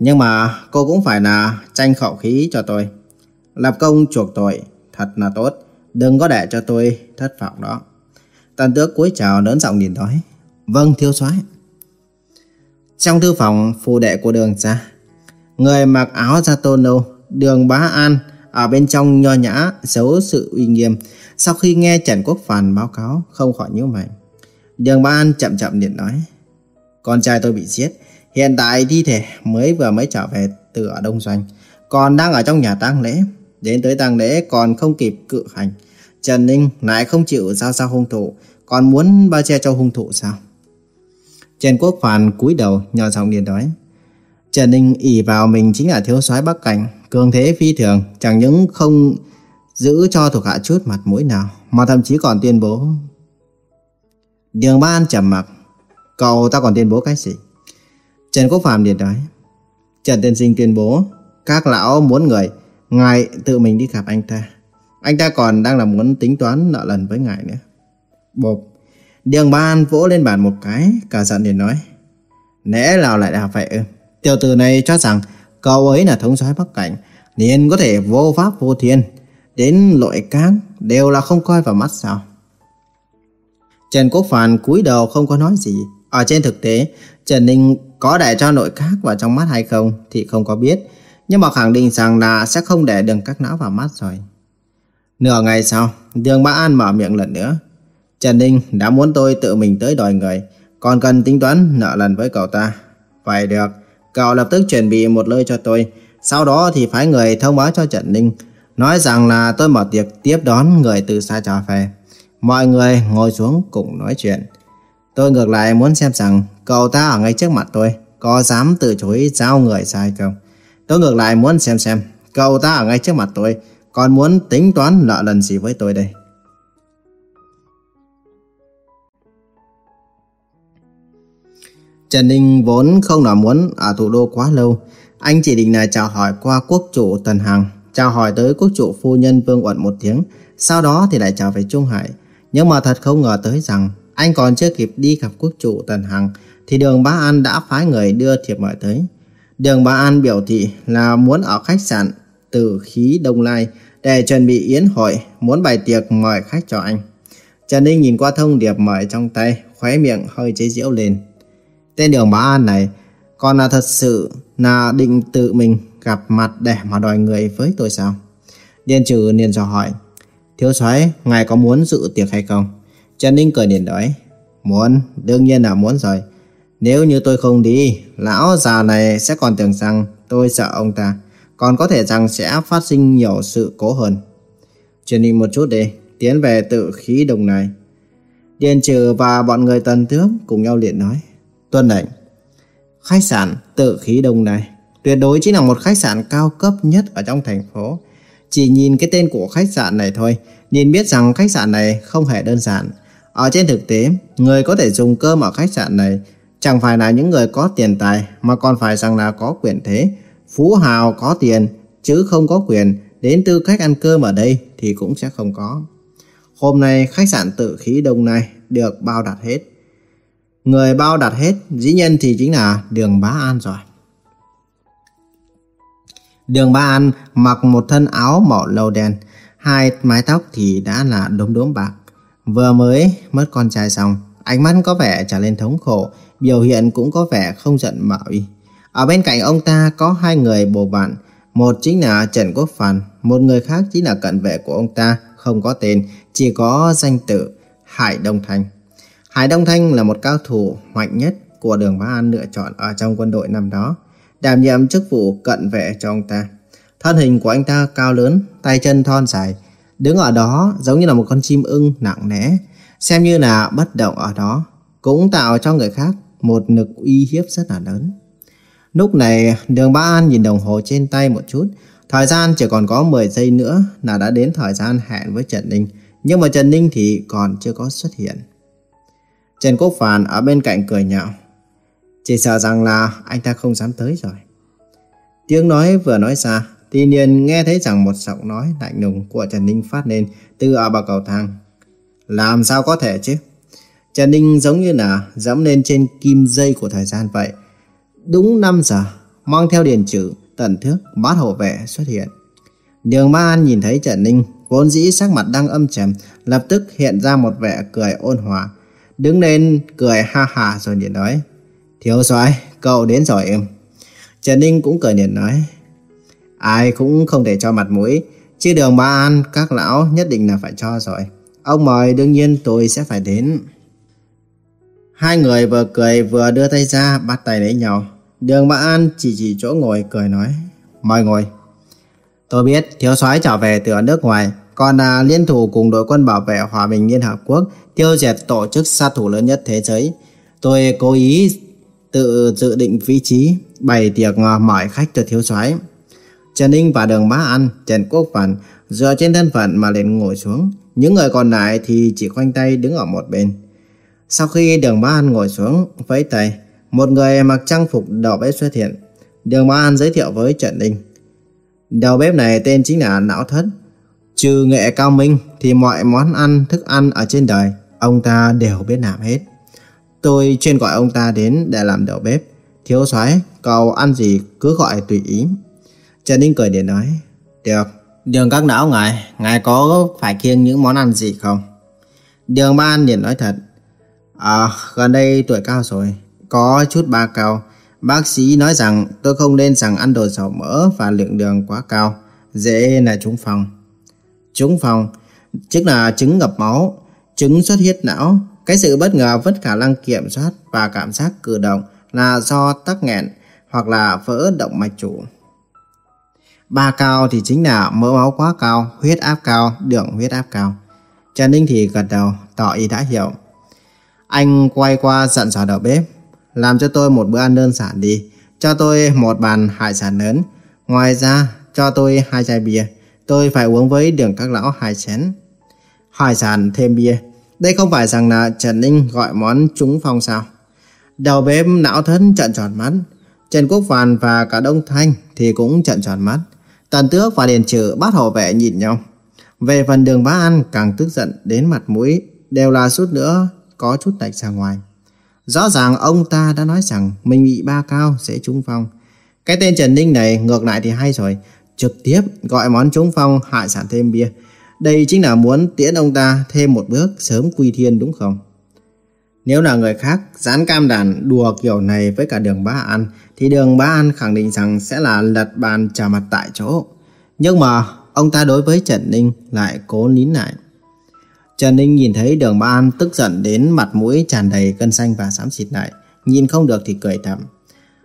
Nhưng mà cô cũng phải là tranh khẩu khí cho tôi. Lập công chuộc tội, thật là tốt. Đừng có để cho tôi thất vọng đó. Tần tước cúi chào lớn giọng nhìn nói. Vâng, thiếu soái. Trong thư phòng phù đệ của đường ra, người mặc áo da tôn nâu, đường bá an, ở bên trong nho nhã, giấu sự uy nghiêm. Sau khi nghe Trần Quốc Phàn báo cáo, không khỏi nhíu mày. Đường bá an chậm chậm điện nói. Con trai tôi bị giết, Hiện tại thi thể mới vừa mới trở về từ ở Đông Doanh, còn đang ở trong nhà tang lễ. Đến tới tang lễ còn không kịp cự hành. Trần Ninh lại không chịu giao ra hung thủ, còn muốn bao che cho hung thủ sao? Trần Quốc Phàn cúi đầu nhỏ giọng điền nói. Trần Ninh ỉ vào mình chính là thiếu soái Bắc Cảnh, cường thế phi thường, chẳng những không giữ cho thuộc hạ chút mặt mũi nào, mà thậm chí còn tuyên bố. Đường Ban trầm mặc, cậu ta còn tuyên bố cái gì? Trần Quốc Phạm liền nói. Trần Tiên Sinh tuyên bố, các lão muốn người, ngài tự mình đi gặp anh ta. Anh ta còn đang là muốn tính toán nợ lần với ngài nữa. Bộp, Đường Ban vỗ lên bàn một cái, cả giận liền nói. Nẽ nào lại là vậy ư? Tiểu tử này cho rằng cậu ấy là thống soái Bắc Cảnh, nên có thể vô pháp vô thiên, đến lội cán đều là không coi vào mắt sao. Trần Quốc Phàn cúi đầu không có nói gì. Ở trên thực tế, Trần Ninh có để cho nội các vào trong mắt hay không thì không có biết, nhưng mà khẳng định rằng là sẽ không để đường các não vào mắt rồi. Nửa ngày sau, đường Bá An mở miệng lần nữa. Trần Ninh đã muốn tôi tự mình tới đòi người, còn cần tính toán nợ lần với cậu ta. Vậy được, cậu lập tức chuẩn bị một lời cho tôi, sau đó thì phái người thông báo cho Trần Ninh, nói rằng là tôi mở tiệc tiếp đón người từ xa trở về. Mọi người ngồi xuống cùng nói chuyện. Tôi ngược lại muốn xem rằng cậu ta ở ngay trước mặt tôi có dám từ chối giao người sai không. Tôi ngược lại muốn xem xem cậu ta ở ngay trước mặt tôi còn muốn tính toán nợ lần gì với tôi đây. Trần Ninh vốn không nào muốn ở thủ đô quá lâu. Anh chỉ định là chào hỏi qua quốc chủ Tần Hằng, chào hỏi tới quốc chủ phu nhân Vương Uẩn một tiếng, sau đó thì lại chào về Trung Hải. Nhưng mà thật không ngờ tới rằng anh còn chưa kịp đi gặp quốc chủ Tần Hằng thì đường Bá An đã phái người đưa thiệp mời tới. Đường Bá An biểu thị là muốn ở khách sạn Tử khí Đông Lai để chuẩn bị yến hội, muốn bày tiệc mời khách cho anh. Trần Ninh nhìn qua thông điệp mời trong tay, khóe miệng hơi chế giễu lên. Tên đường Bá An này còn là thật sự là định tự mình gặp mặt để mà đòi người với tôi sao? Điền trừ liền dò hỏi, thiếu soái ngài có muốn dự tiệc hay không? Trần Ninh cười liền nói, muốn, đương nhiên là muốn rồi. Nếu như tôi không đi, lão già này sẽ còn tưởng rằng tôi sợ ông ta, còn có thể rằng sẽ phát sinh nhiều sự cố hơn. Chuyển đi một chút đi, tiến về tự khí đồng này. Điền trừ và bọn người tần tướng cùng nhau liền nói. Tuân lệnh. Khách sạn tự khí đồng này tuyệt đối chính là một khách sạn cao cấp nhất ở trong thành phố. Chỉ nhìn cái tên của khách sạn này thôi, nhìn biết rằng khách sạn này không hề đơn giản. Ở trên thực tế, người có thể dùng cơm ở khách sạn này chẳng phải là những người có tiền tài mà còn phải rằng là có quyền thế. Phú hào có tiền chứ không có quyền, đến tư cách ăn cơm ở đây thì cũng sẽ không có. Hôm nay khách sạn tự khí đông này được bao đặt hết. Người bao đặt hết dĩ nhiên thì chính là đường Bá An rồi. Đường Bá An mặc một thân áo màu lâu đen, hai mái tóc thì đã là đốm đốm bạc. Vừa mới mất con trai xong, ánh mắt có vẻ trở lên thống khổ, biểu hiện cũng có vẻ không giận mà uy. Ở bên cạnh ông ta có hai người bồ bạn, một chính là Trần Quốc Phàn, một người khác chính là cận vệ của ông ta, không có tên, chỉ có danh tự Hải Đông Thanh. Hải Đông Thanh là một cao thủ mạnh nhất của đường Bá An lựa chọn ở trong quân đội năm đó, đảm nhiệm chức vụ cận vệ cho ông ta. Thân hình của anh ta cao lớn, tay chân thon dài, đứng ở đó giống như là một con chim ưng nặng nề, xem như là bất động ở đó, cũng tạo cho người khác một lực uy hiếp rất là lớn. Lúc này, đường Ba An nhìn đồng hồ trên tay một chút, thời gian chỉ còn có 10 giây nữa là đã đến thời gian hẹn với Trần Ninh, nhưng mà Trần Ninh thì còn chưa có xuất hiện. Trần Quốc Phàn ở bên cạnh cười nhạo. Chỉ sợ rằng là anh ta không dám tới rồi. Tiếng nói vừa nói ra, tuy nhiên nghe thấy rằng một giọng nói lạnh lùng của Trần Ninh phát lên từ ở bậc cầu thang. Làm sao có thể chứ? Trần Ninh giống như là dẫm lên trên kim dây của thời gian vậy. Đúng 5 giờ, mang theo điền chữ, tần thước, bát hộ vệ xuất hiện. Đường Ma An nhìn thấy Trần Ninh, vốn dĩ sắc mặt đang âm trầm, lập tức hiện ra một vẻ cười ôn hòa. Đứng lên cười ha ha rồi liền nói. Thiếu soái cậu đến rồi em. Trần Ninh cũng cười liền nói. Ai cũng không thể cho mặt mũi, chứ đường Ba An các lão nhất định là phải cho rồi. Ông mời đương nhiên tôi sẽ phải đến. Hai người vừa cười vừa đưa tay ra bắt tay lấy nhau. Đường Ba An chỉ chỉ chỗ ngồi cười nói. Mời ngồi. Tôi biết thiếu soái trở về từ nước ngoài, còn là liên thủ cùng đội quân bảo vệ hòa bình Liên Hợp Quốc tiêu diệt tổ chức sát thủ lớn nhất thế giới. Tôi cố ý tự dự định vị trí bày tiệc à, mời khách cho thiếu soái. Trần Ninh và Đường Bá An, Trần Quốc Phần dựa trên thân phận mà liền ngồi xuống. Những người còn lại thì chỉ khoanh tay đứng ở một bên. Sau khi đường Bá An ngồi xuống, vẫy tay, một người mặc trang phục đầu bếp xuất hiện. Đường Bá An giới thiệu với Trần Ninh. Đầu bếp này tên chính là Não Thất. Trừ nghệ cao minh thì mọi món ăn, thức ăn ở trên đời, ông ta đều biết làm hết. Tôi chuyên gọi ông ta đến để làm đầu bếp. Thiếu soái cậu ăn gì cứ gọi tùy ý. Trần Ninh cười để nói. Được, đường các não ngài, ngài có phải kiêng những món ăn gì không? Đường Ban liền nói thật. À, gần đây tuổi cao rồi, có chút ba cao. Bác sĩ nói rằng tôi không nên rằng ăn đồ dầu mỡ và lượng đường quá cao, dễ là trúng phòng. Trúng phòng, tức là chứng ngập máu, chứng xuất huyết não. Cái sự bất ngờ vất khả năng kiểm soát và cảm giác cử động là do tắc nghẹn hoặc là vỡ động mạch chủ. Ba cao thì chính là mỡ máu quá cao, huyết áp cao, đường huyết áp cao. Trần Ninh thì gật đầu, tỏ ý đã hiểu. Anh quay qua dặn dò đầu bếp. Làm cho tôi một bữa ăn đơn giản đi. Cho tôi một bàn hải sản lớn. Ngoài ra, cho tôi hai chai bia. Tôi phải uống với đường các lão hai chén. Hải sản thêm bia. Đây không phải rằng là Trần Ninh gọi món trúng phong sao. Đầu bếp não thân trận tròn mắt. Trần Quốc Phàn và cả Đông Thanh thì cũng trận tròn mắt. Tần Tước và Điền Trừ bắt hộ vệ nhìn nhau. Về phần đường bá ăn càng tức giận đến mặt mũi đều là suốt nữa có chút tạch ra ngoài. Rõ ràng ông ta đã nói rằng mình bị ba cao sẽ trúng phong. Cái tên Trần Ninh này ngược lại thì hay rồi, trực tiếp gọi món trúng phong hại sản thêm bia. Đây chính là muốn tiễn ông ta thêm một bước sớm quy thiên đúng không? Nếu là người khác dán cam đàn đùa kiểu này với cả đường Bá An thì đường Bá An khẳng định rằng sẽ là lật bàn trả mặt tại chỗ. Nhưng mà ông ta đối với Trần Ninh lại cố nín lại. Trần Ninh nhìn thấy đường Bá An tức giận đến mặt mũi tràn đầy cân xanh và xám xịt lại. Nhìn không được thì cười thầm.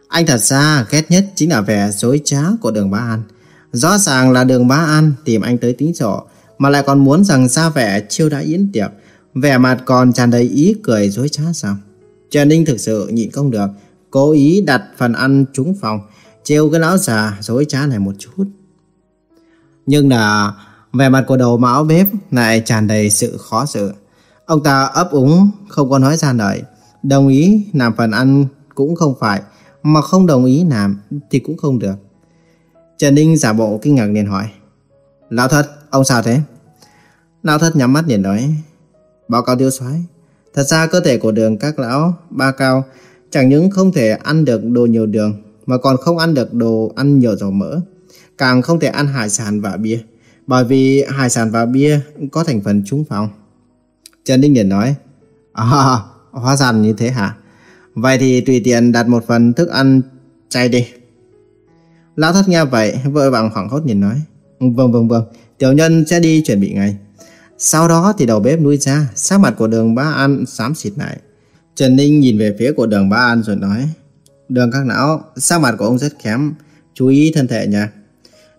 Anh thật ra ghét nhất chính là vẻ dối trá của đường Bá An. Rõ ràng là đường Bá An tìm anh tới tính sổ. mà lại còn muốn rằng ra vẻ chiêu đãi yến tiệc, vẻ mặt còn tràn đầy ý cười dối trá sao? Trần Ninh thực sự nhịn không được, cố ý đặt phần ăn trúng phòng, trêu cái lão già dối trá này một chút. Nhưng là vẻ mặt của đầu mão bếp lại tràn đầy sự khó xử. Ông ta ấp úng, không có nói ra lời. Đồng ý làm phần ăn cũng không phải, mà không đồng ý làm thì cũng không được. Trần Ninh giả bộ kinh ngạc liền hỏi. Lão thất, ông sao thế? Lão thất nhắm mắt liền nói. Báo cáo tiêu soái Thật ra cơ thể của đường các lão, ba cao, chẳng những không thể ăn được đồ nhiều đường, mà còn không ăn được đồ ăn nhiều dầu mỡ. Càng không thể ăn hải sản và bia, bởi vì hải sản và bia có thành phần trúng phòng. Trần Ninh liền nói, À, hóa ra như thế hả? Vậy thì tùy tiện đặt một phần thức ăn chay đi. Lão thất nghe vậy, vội vàng hoảng hốt nhìn nói, Vâng vâng vâng, tiểu nhân sẽ đi chuẩn bị ngay. Sau đó thì đầu bếp nuôi ra, sắc mặt của đường Bá An xám xịt lại. Trần Ninh nhìn về phía của đường Bá An rồi nói, Đường các não, sắc mặt của ông rất kém, chú ý thân thể nha.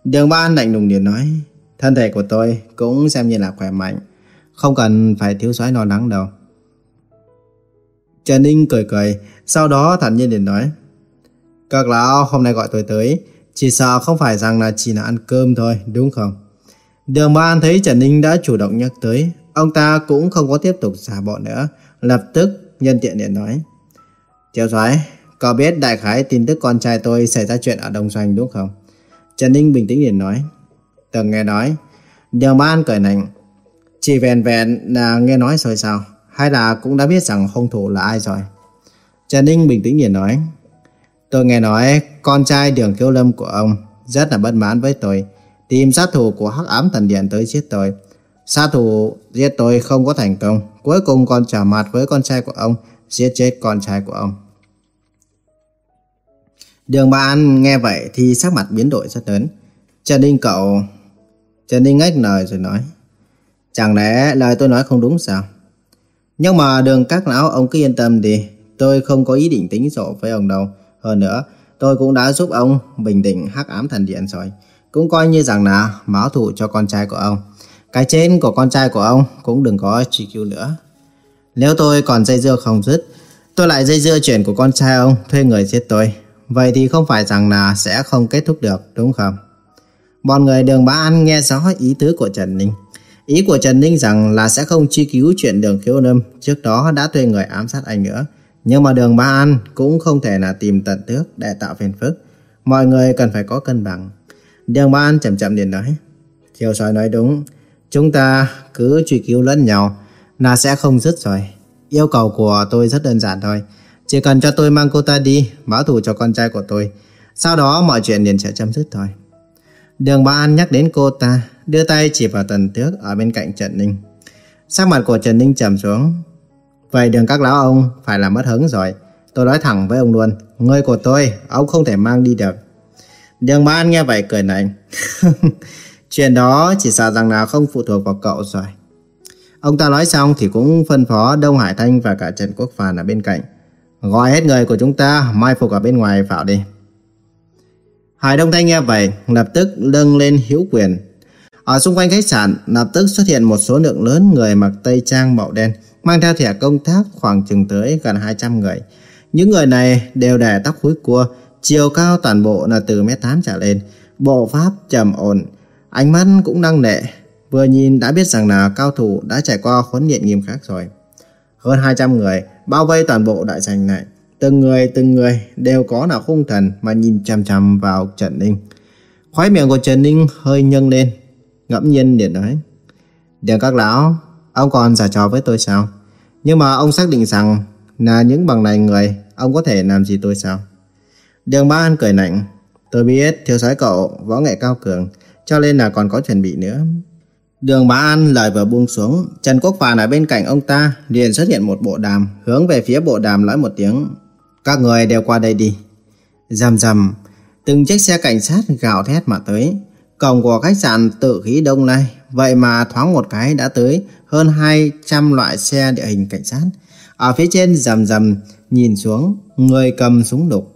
Đường Bá An lạnh lùng liền nói, thân thể của tôi cũng xem như là khỏe mạnh, không cần phải thiếu soái lo lắng đâu. Trần Ninh cười cười, sau đó thản nhiên liền nói, Các lão hôm nay gọi tôi tới, chỉ sợ không phải rằng là chỉ là ăn cơm thôi, đúng không? Đường Ba An thấy Trần Ninh đã chủ động nhắc tới, ông ta cũng không có tiếp tục giả bộ nữa, lập tức nhân tiện điện nói. Tiểu soái, có biết đại khái tin tức con trai tôi xảy ra chuyện ở Đông Doanh đúng không? Trần Ninh bình tĩnh liền nói. Từng nghe nói. Đường Ba An cười nạnh. Chỉ vẹn vẹn là nghe nói rồi sao? Hay là cũng đã biết rằng hung thủ là ai rồi? Trần Ninh bình tĩnh liền nói. Tôi nghe nói con trai đường kiêu lâm của ông rất là bất mãn với tôi tìm sát thủ của Hắc Ám Thần Điện tới giết tôi. Sát thủ giết tôi không có thành công, cuối cùng còn trả mặt với con trai của ông, giết chết con trai của ông. Đường Ba An nghe vậy thì sắc mặt biến đổi rất lớn. Trần Ninh cậu... Trần Ninh ngách lời rồi nói. Chẳng lẽ lời tôi nói không đúng sao? Nhưng mà đường các lão ông cứ yên tâm đi. Tôi không có ý định tính sổ với ông đâu. Hơn nữa, tôi cũng đã giúp ông bình định hắc ám thần điện rồi cũng coi như rằng là báo thù cho con trai của ông. Cái chết của con trai của ông cũng đừng có truy cứu nữa. Nếu tôi còn dây dưa không dứt, tôi lại dây dưa chuyện của con trai ông thuê người giết tôi. Vậy thì không phải rằng là sẽ không kết thúc được, đúng không? Bọn người đường Bá An nghe rõ ý tứ của Trần Ninh. Ý của Trần Ninh rằng là sẽ không truy cứu chuyện đường khiếu nâm trước đó đã thuê người ám sát anh nữa. Nhưng mà đường ba An cũng không thể là tìm tận tước để tạo phiền phức. Mọi người cần phải có cân bằng. Đường Ban chậm chậm liền nói. Thiều sói nói đúng. Chúng ta cứ truy cứu lẫn nhau là sẽ không dứt rồi. Yêu cầu của tôi rất đơn giản thôi. Chỉ cần cho tôi mang cô ta đi, báo thù cho con trai của tôi. Sau đó mọi chuyện liền sẽ chấm dứt thôi. Đường Ba An nhắc đến cô ta, đưa tay chỉ vào tần tước ở bên cạnh Trần Ninh. Sắc mặt của Trần Ninh trầm xuống. Vậy đường các lão ông phải là mất hứng rồi. Tôi nói thẳng với ông luôn, người của tôi, ông không thể mang đi được. Đường mà An nghe vậy cười nảnh. Chuyện đó chỉ sợ rằng là không phụ thuộc vào cậu rồi. Ông ta nói xong thì cũng phân phó Đông Hải Thanh và cả Trần Quốc Phàn ở bên cạnh. Gọi hết người của chúng ta mai phục ở bên ngoài vào đi. Hải Đông Thanh nghe vậy lập tức lưng lên hiếu quyền. Ở xung quanh khách sạn lập tức xuất hiện một số lượng lớn người mặc tây trang màu đen mang theo thẻ công tác khoảng chừng tới gần 200 người. Những người này đều để tóc húi cua, Chiều cao toàn bộ là từ mét 8 trở lên, bộ pháp trầm ổn, ánh mắt cũng năng nệ, vừa nhìn đã biết rằng là cao thủ đã trải qua huấn luyện nghiêm khắc rồi. Hơn 200 người bao vây toàn bộ đại sảnh này, từng người từng người đều có là hung thần mà nhìn chằm chằm vào Trần Ninh. Khói miệng của Trần Ninh hơi nhâng lên, ngẫm nhiên liền nói: "Đường các lão, ông còn giả trò với tôi sao? Nhưng mà ông xác định rằng là những bằng này người, ông có thể làm gì tôi sao?" Đường Ba An cười lạnh. Tôi biết thiếu soái cậu võ nghệ cao cường, cho nên là còn có chuẩn bị nữa. Đường Bá An lời vừa buông xuống, Trần Quốc Phàn ở bên cạnh ông ta liền xuất hiện một bộ đàm, hướng về phía bộ đàm nói một tiếng. Các người đều qua đây đi. Rầm rầm, từng chiếc xe cảnh sát gào thét mà tới. Cổng của khách sạn tự khí đông này, vậy mà thoáng một cái đã tới hơn 200 loại xe địa hình cảnh sát. Ở phía trên rầm rầm, nhìn xuống, người cầm súng đục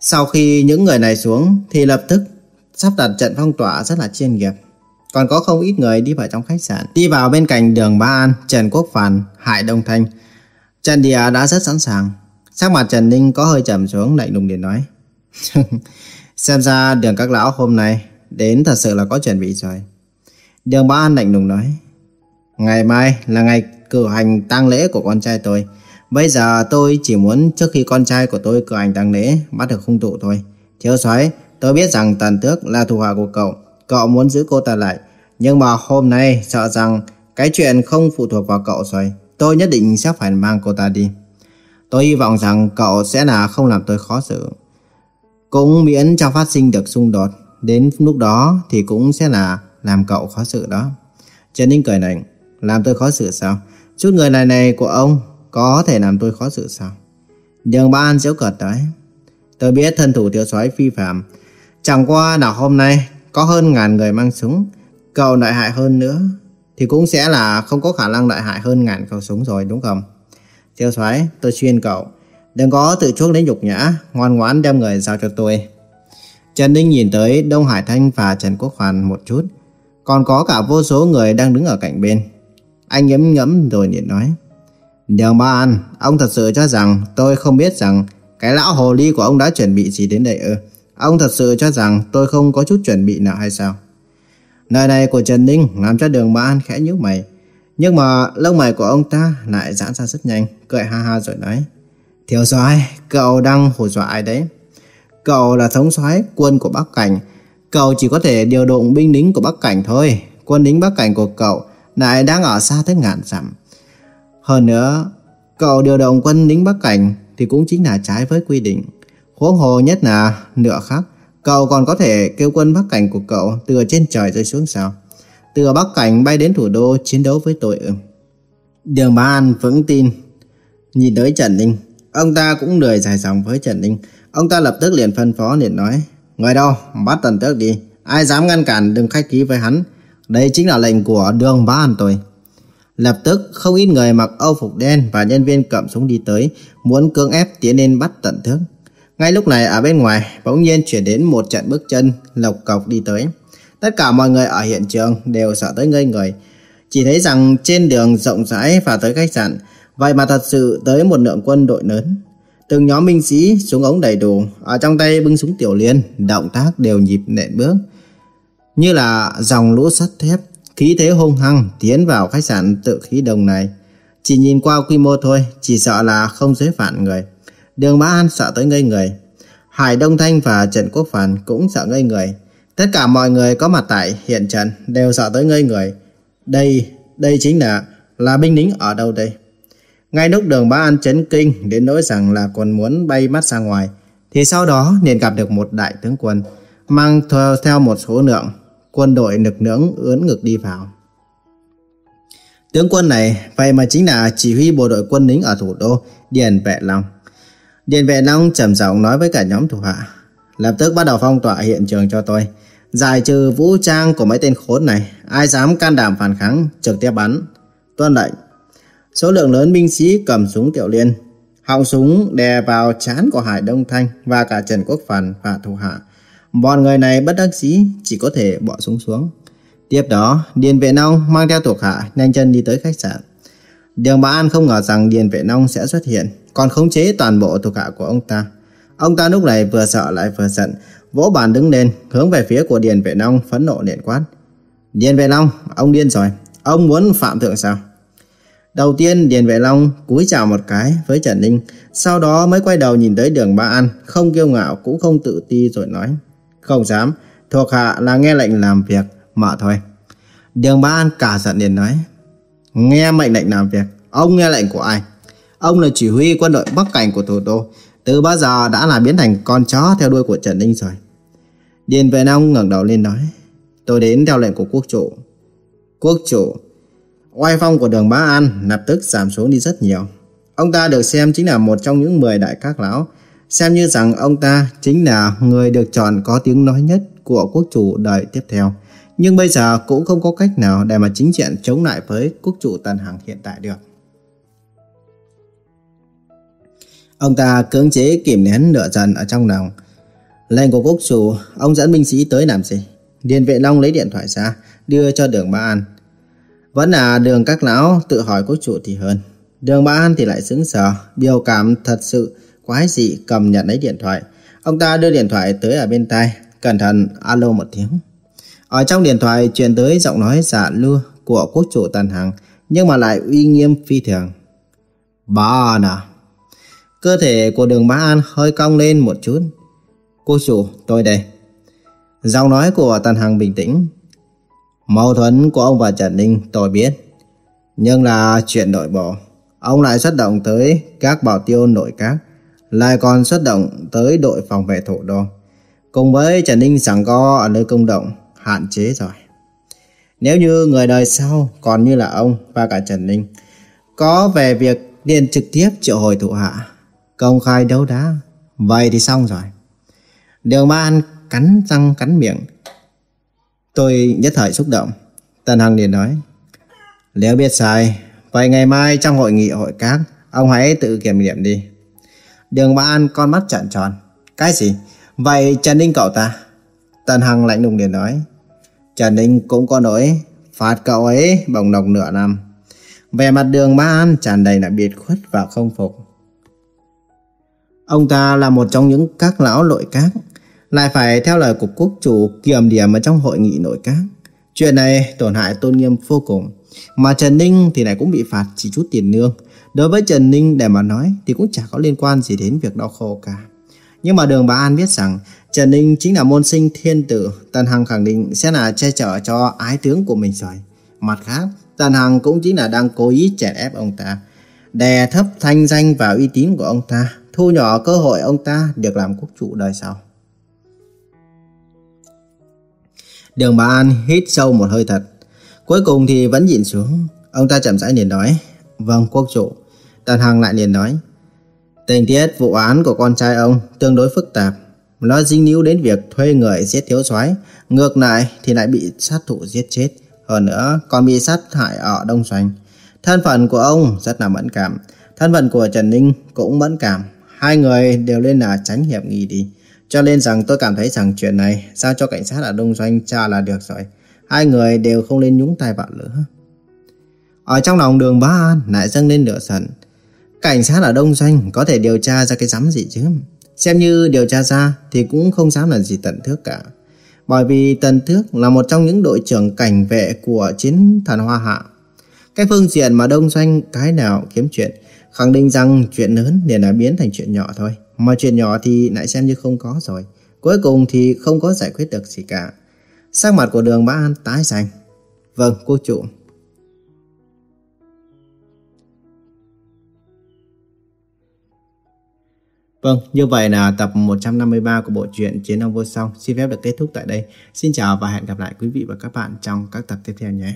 sau khi những người này xuống thì lập tức sắp đặt trận phong tỏa rất là chuyên nghiệp. còn có không ít người đi vào trong khách sạn. Đi vào bên cạnh đường Ba An, Trần Quốc Phàn, Hải Đông Thanh. Trần Địa đã rất sẵn sàng. Sắc mặt Trần Ninh có hơi trầm xuống lạnh lùng để nói. Xem ra đường các lão hôm nay đến thật sự là có chuẩn bị rồi. Đường Ba An lạnh lùng nói. Ngày mai là ngày cử hành tang lễ của con trai tôi. Bây giờ tôi chỉ muốn trước khi con trai của tôi cử hành tang lễ bắt được hung thủ thôi. Thiếu soái, tôi biết rằng Tần Tước là thủ hạ của cậu. Cậu muốn giữ cô ta lại. Nhưng mà hôm nay sợ rằng cái chuyện không phụ thuộc vào cậu rồi. Tôi nhất định sẽ phải mang cô ta đi. Tôi hy vọng rằng cậu sẽ là không làm tôi khó xử. Cũng miễn cho phát sinh được xung đột. Đến lúc đó thì cũng sẽ là làm cậu khó xử đó. Trần Ninh cười nảnh. Làm tôi khó xử sao? Chút người này này của ông có thể làm tôi khó xử sao? Đường Ba An giễu cợt đấy. Tôi biết thân thủ thiếu soái phi phạm. Chẳng qua đảo hôm nay có hơn ngàn người mang súng. Cậu đại hại hơn nữa thì cũng sẽ là không có khả năng đại hại hơn ngàn khẩu súng rồi đúng không? Thiếu soái, tôi khuyên cậu đừng có tự chuốc lấy nhục nhã, ngoan ngoãn đem người giao cho tôi. Trần Ninh nhìn tới Đông Hải Thanh và Trần Quốc Hoàn một chút, còn có cả vô số người đang đứng ở cạnh bên. Anh nhấm nhấm rồi liền nói. Đường Ba An, ông thật sự cho rằng tôi không biết rằng cái lão hồ ly của ông đã chuẩn bị gì đến đây ư? Ông thật sự cho rằng tôi không có chút chuẩn bị nào hay sao? Lời này của Trần Ninh làm cho đường Ba An khẽ nhíu mày. Nhưng mà lông mày của ông ta lại giãn ra rất nhanh, cười ha ha rồi nói. Thiếu soái, cậu đang hù dọa ai đấy? Cậu là thống soái quân của Bắc Cảnh. Cậu chỉ có thể điều động binh lính của Bắc Cảnh thôi. Quân lính Bắc Cảnh của cậu lại đang ở xa tới ngàn dặm. Hơn nữa, cậu điều động quân lính Bắc Cảnh thì cũng chính là trái với quy định. Huống hồ nhất là nửa khác, cậu còn có thể kêu quân Bắc Cảnh của cậu từ trên trời rơi xuống sao? Từ Bắc Cảnh bay đến thủ đô chiến đấu với tội ưng. Đường Ba An vững tin. Nhìn tới Trần Ninh, ông ta cũng lười dài dòng với Trần Ninh. Ông ta lập tức liền phân phó liền nói, Người đâu, bắt tần tước đi. Ai dám ngăn cản đừng khách khí với hắn. Đây chính là lệnh của đường Ba An tôi. Lập tức không ít người mặc âu phục đen và nhân viên cầm súng đi tới, muốn cưỡng ép tiến lên bắt tận thước. Ngay lúc này ở bên ngoài bỗng nhiên chuyển đến một trận bước chân lộc cọc đi tới. Tất cả mọi người ở hiện trường đều sợ tới ngây người. Chỉ thấy rằng trên đường rộng rãi và tới khách sạn, vậy mà thật sự tới một lượng quân đội lớn. Từng nhóm binh sĩ súng ống đầy đủ, ở trong tay bưng súng tiểu liên, động tác đều nhịp nện bước. Như là dòng lũ sắt thép khí thế hung hăng tiến vào khách sạn tự khí đồng này. Chỉ nhìn qua quy mô thôi, chỉ sợ là không dưới phản người. Đường Bá An sợ tới ngây người. Hải Đông Thanh và Trần Quốc Phản cũng sợ ngây người. Tất cả mọi người có mặt tại hiện trận đều sợ tới ngây người. Đây, đây chính là, là binh lính ở đâu đây? Ngay lúc đường Bá An chấn kinh đến nỗi rằng là còn muốn bay mắt ra ngoài, thì sau đó liền gặp được một đại tướng quân, mang theo một số lượng quân đội nực nưỡng ướn ngực đi vào. Tướng quân này vậy mà chính là chỉ huy bộ đội quân lính ở thủ đô Điền Vệ Long. Điền Vệ Long trầm giọng nói với cả nhóm thủ hạ, lập tức bắt đầu phong tỏa hiện trường cho tôi. Giải trừ vũ trang của mấy tên khốn này, ai dám can đảm phản kháng trực tiếp bắn. Tuân lệnh. Số lượng lớn binh sĩ cầm súng tiểu liên, họng súng đè vào chán của Hải Đông Thanh và cả Trần Quốc Phần và thủ hạ Bọn người này bất đắc dĩ chỉ có thể bỏ súng xuống. Tiếp đó, Điền Vệ Nông mang theo thuộc hạ nhanh chân đi tới khách sạn. Đường Bá An không ngờ rằng Điền Vệ Nông sẽ xuất hiện, còn khống chế toàn bộ thuộc hạ của ông ta. Ông ta lúc này vừa sợ lại vừa giận, vỗ bàn đứng lên, hướng về phía của Điền Vệ Nông phẫn nộ liền quát. Điền Vệ Long, ông điên rồi, ông muốn phạm thượng sao? Đầu tiên Điền Vệ Long cúi chào một cái với Trần Ninh, sau đó mới quay đầu nhìn tới đường Ba An, không kiêu ngạo cũng không tự ti rồi nói. Không dám, thuộc hạ là nghe lệnh làm việc, mà thôi. Đường Bá An cả giận liền nói. Nghe mệnh lệnh làm việc, ông nghe lệnh của ai? Ông là chỉ huy quân đội Bắc Cảnh của thủ đô, từ bao giờ đã là biến thành con chó theo đuôi của Trần Ninh rồi. Điền Vệ Nông ngẩng đầu lên nói. Tôi đến theo lệnh của quốc chủ. Quốc chủ. Oai phong của đường Bá An lập tức giảm xuống đi rất nhiều. Ông ta được xem chính là một trong những 10 đại các lão xem như rằng ông ta chính là người được chọn có tiếng nói nhất của quốc chủ đời tiếp theo. Nhưng bây giờ cũng không có cách nào để mà chính diện chống lại với quốc chủ Tần Hằng hiện tại được. Ông ta cưỡng chế kìm nén nửa dần ở trong lòng. Lệnh của quốc chủ, ông dẫn binh sĩ tới làm gì? Điền vệ Long lấy điện thoại ra, đưa cho đường Ba An. Vẫn là đường các lão tự hỏi quốc chủ thì hơn. Đường Ba An thì lại sững sờ, biểu cảm thật sự quái dị cầm nhận lấy điện thoại. Ông ta đưa điện thoại tới ở bên tai, cẩn thận alo một tiếng. Ở trong điện thoại truyền tới giọng nói giả lưa của quốc chủ Tần Hằng, nhưng mà lại uy nghiêm phi thường. Ba An à? Cơ thể của đường Ba An hơi cong lên một chút. Cô chủ, tôi đây. Giọng nói của Tần Hằng bình tĩnh. Mâu thuẫn của ông và Trần Ninh tôi biết. Nhưng là chuyện nội bộ. Ông lại xuất động tới các bảo tiêu nội các. Lại còn xuất động tới đội phòng vệ thủ đô. Cùng với Trần Ninh sẵn co ở nơi công động. Hạn chế rồi. Nếu như người đời sau còn như là ông và cả Trần Ninh có về việc điền trực tiếp triệu hồi thủ hạ công khai đấu đá vậy thì xong rồi Đường Ba cắn răng cắn miệng. Tôi nhất thời xúc động. tần Hằng liền nói. Nếu biết sai, vậy ngày mai trong hội nghị hội các, ông hãy tự kiểm điểm đi. Đường Ba An con mắt trợn tròn. Cái gì? Vậy Trần Ninh cậu ta? tần Hằng lạnh lùng liền nói. Trần Ninh cũng có nỗi phạt cậu ấy bồng nọc nửa năm. Về mặt đường Ba An tràn đầy là biệt khuất và không phục. Ông ta là một trong những các lão nội các, lại phải theo lời của quốc chủ kiềm điểm ở trong hội nghị nội các. Chuyện này tổn hại tôn nghiêm vô cùng. Mà Trần Ninh thì lại cũng bị phạt chỉ chút tiền lương. Đối với Trần Ninh để mà nói thì cũng chả có liên quan gì đến việc đau khổ cả. Nhưng mà Đường Bà An biết rằng Trần Ninh chính là môn sinh thiên tử. Tần Hằng khẳng định sẽ là che chở cho ái tướng của mình rồi. Mặt khác, Tần Hằng cũng chính là đang cố ý chèn ép ông ta. Đè thấp thanh danh và uy tín của ông ta. Thu nhỏ cơ hội ông ta được làm quốc chủ đời sau. Đường Bà An hít sâu một hơi thật. Cuối cùng thì vẫn nhìn xuống. Ông ta chậm rãi liền nói. Vâng, quốc chủ. Tần Hằng lại liền nói. Tình tiết vụ án của con trai ông tương đối phức tạp. Nó dính níu đến việc thuê người giết thiếu soái, Ngược lại thì lại bị sát thủ giết chết. Hơn nữa, còn bị sát hại ở Đông Xoành Thân phận của ông rất là mẫn cảm. Thân phận của Trần Ninh cũng mẫn cảm. Hai người đều nên là tránh hiệp nghi đi. Cho nên rằng tôi cảm thấy rằng chuyện này giao cho cảnh sát ở Đông Doanh tra là được rồi. Hai người đều không nên nhúng tay vào nữa. Ở trong lòng đường Bá An lại dâng lên lửa giận. Cảnh sát ở Đông Doanh có thể điều tra ra cái rắm gì chứ. Xem như điều tra ra thì cũng không dám là gì tận thước cả. Bởi vì Tần Thước là một trong những đội trưởng cảnh vệ của chiến thần Hoa Hạ. Cái phương diện mà Đông Doanh cái nào kiếm chuyện, khẳng định rằng chuyện lớn liền là biến thành chuyện nhỏ thôi. Mà chuyện nhỏ thì lại xem như không có rồi. Cuối cùng thì không có giải quyết được gì cả. Sắc mặt của đường Bá An tái xanh. Vâng, cô chủ. Vâng, như vậy là tập 153 của bộ truyện Chiến ông vô song xin phép được kết thúc tại đây. Xin chào và hẹn gặp lại quý vị và các bạn trong các tập tiếp theo nhé.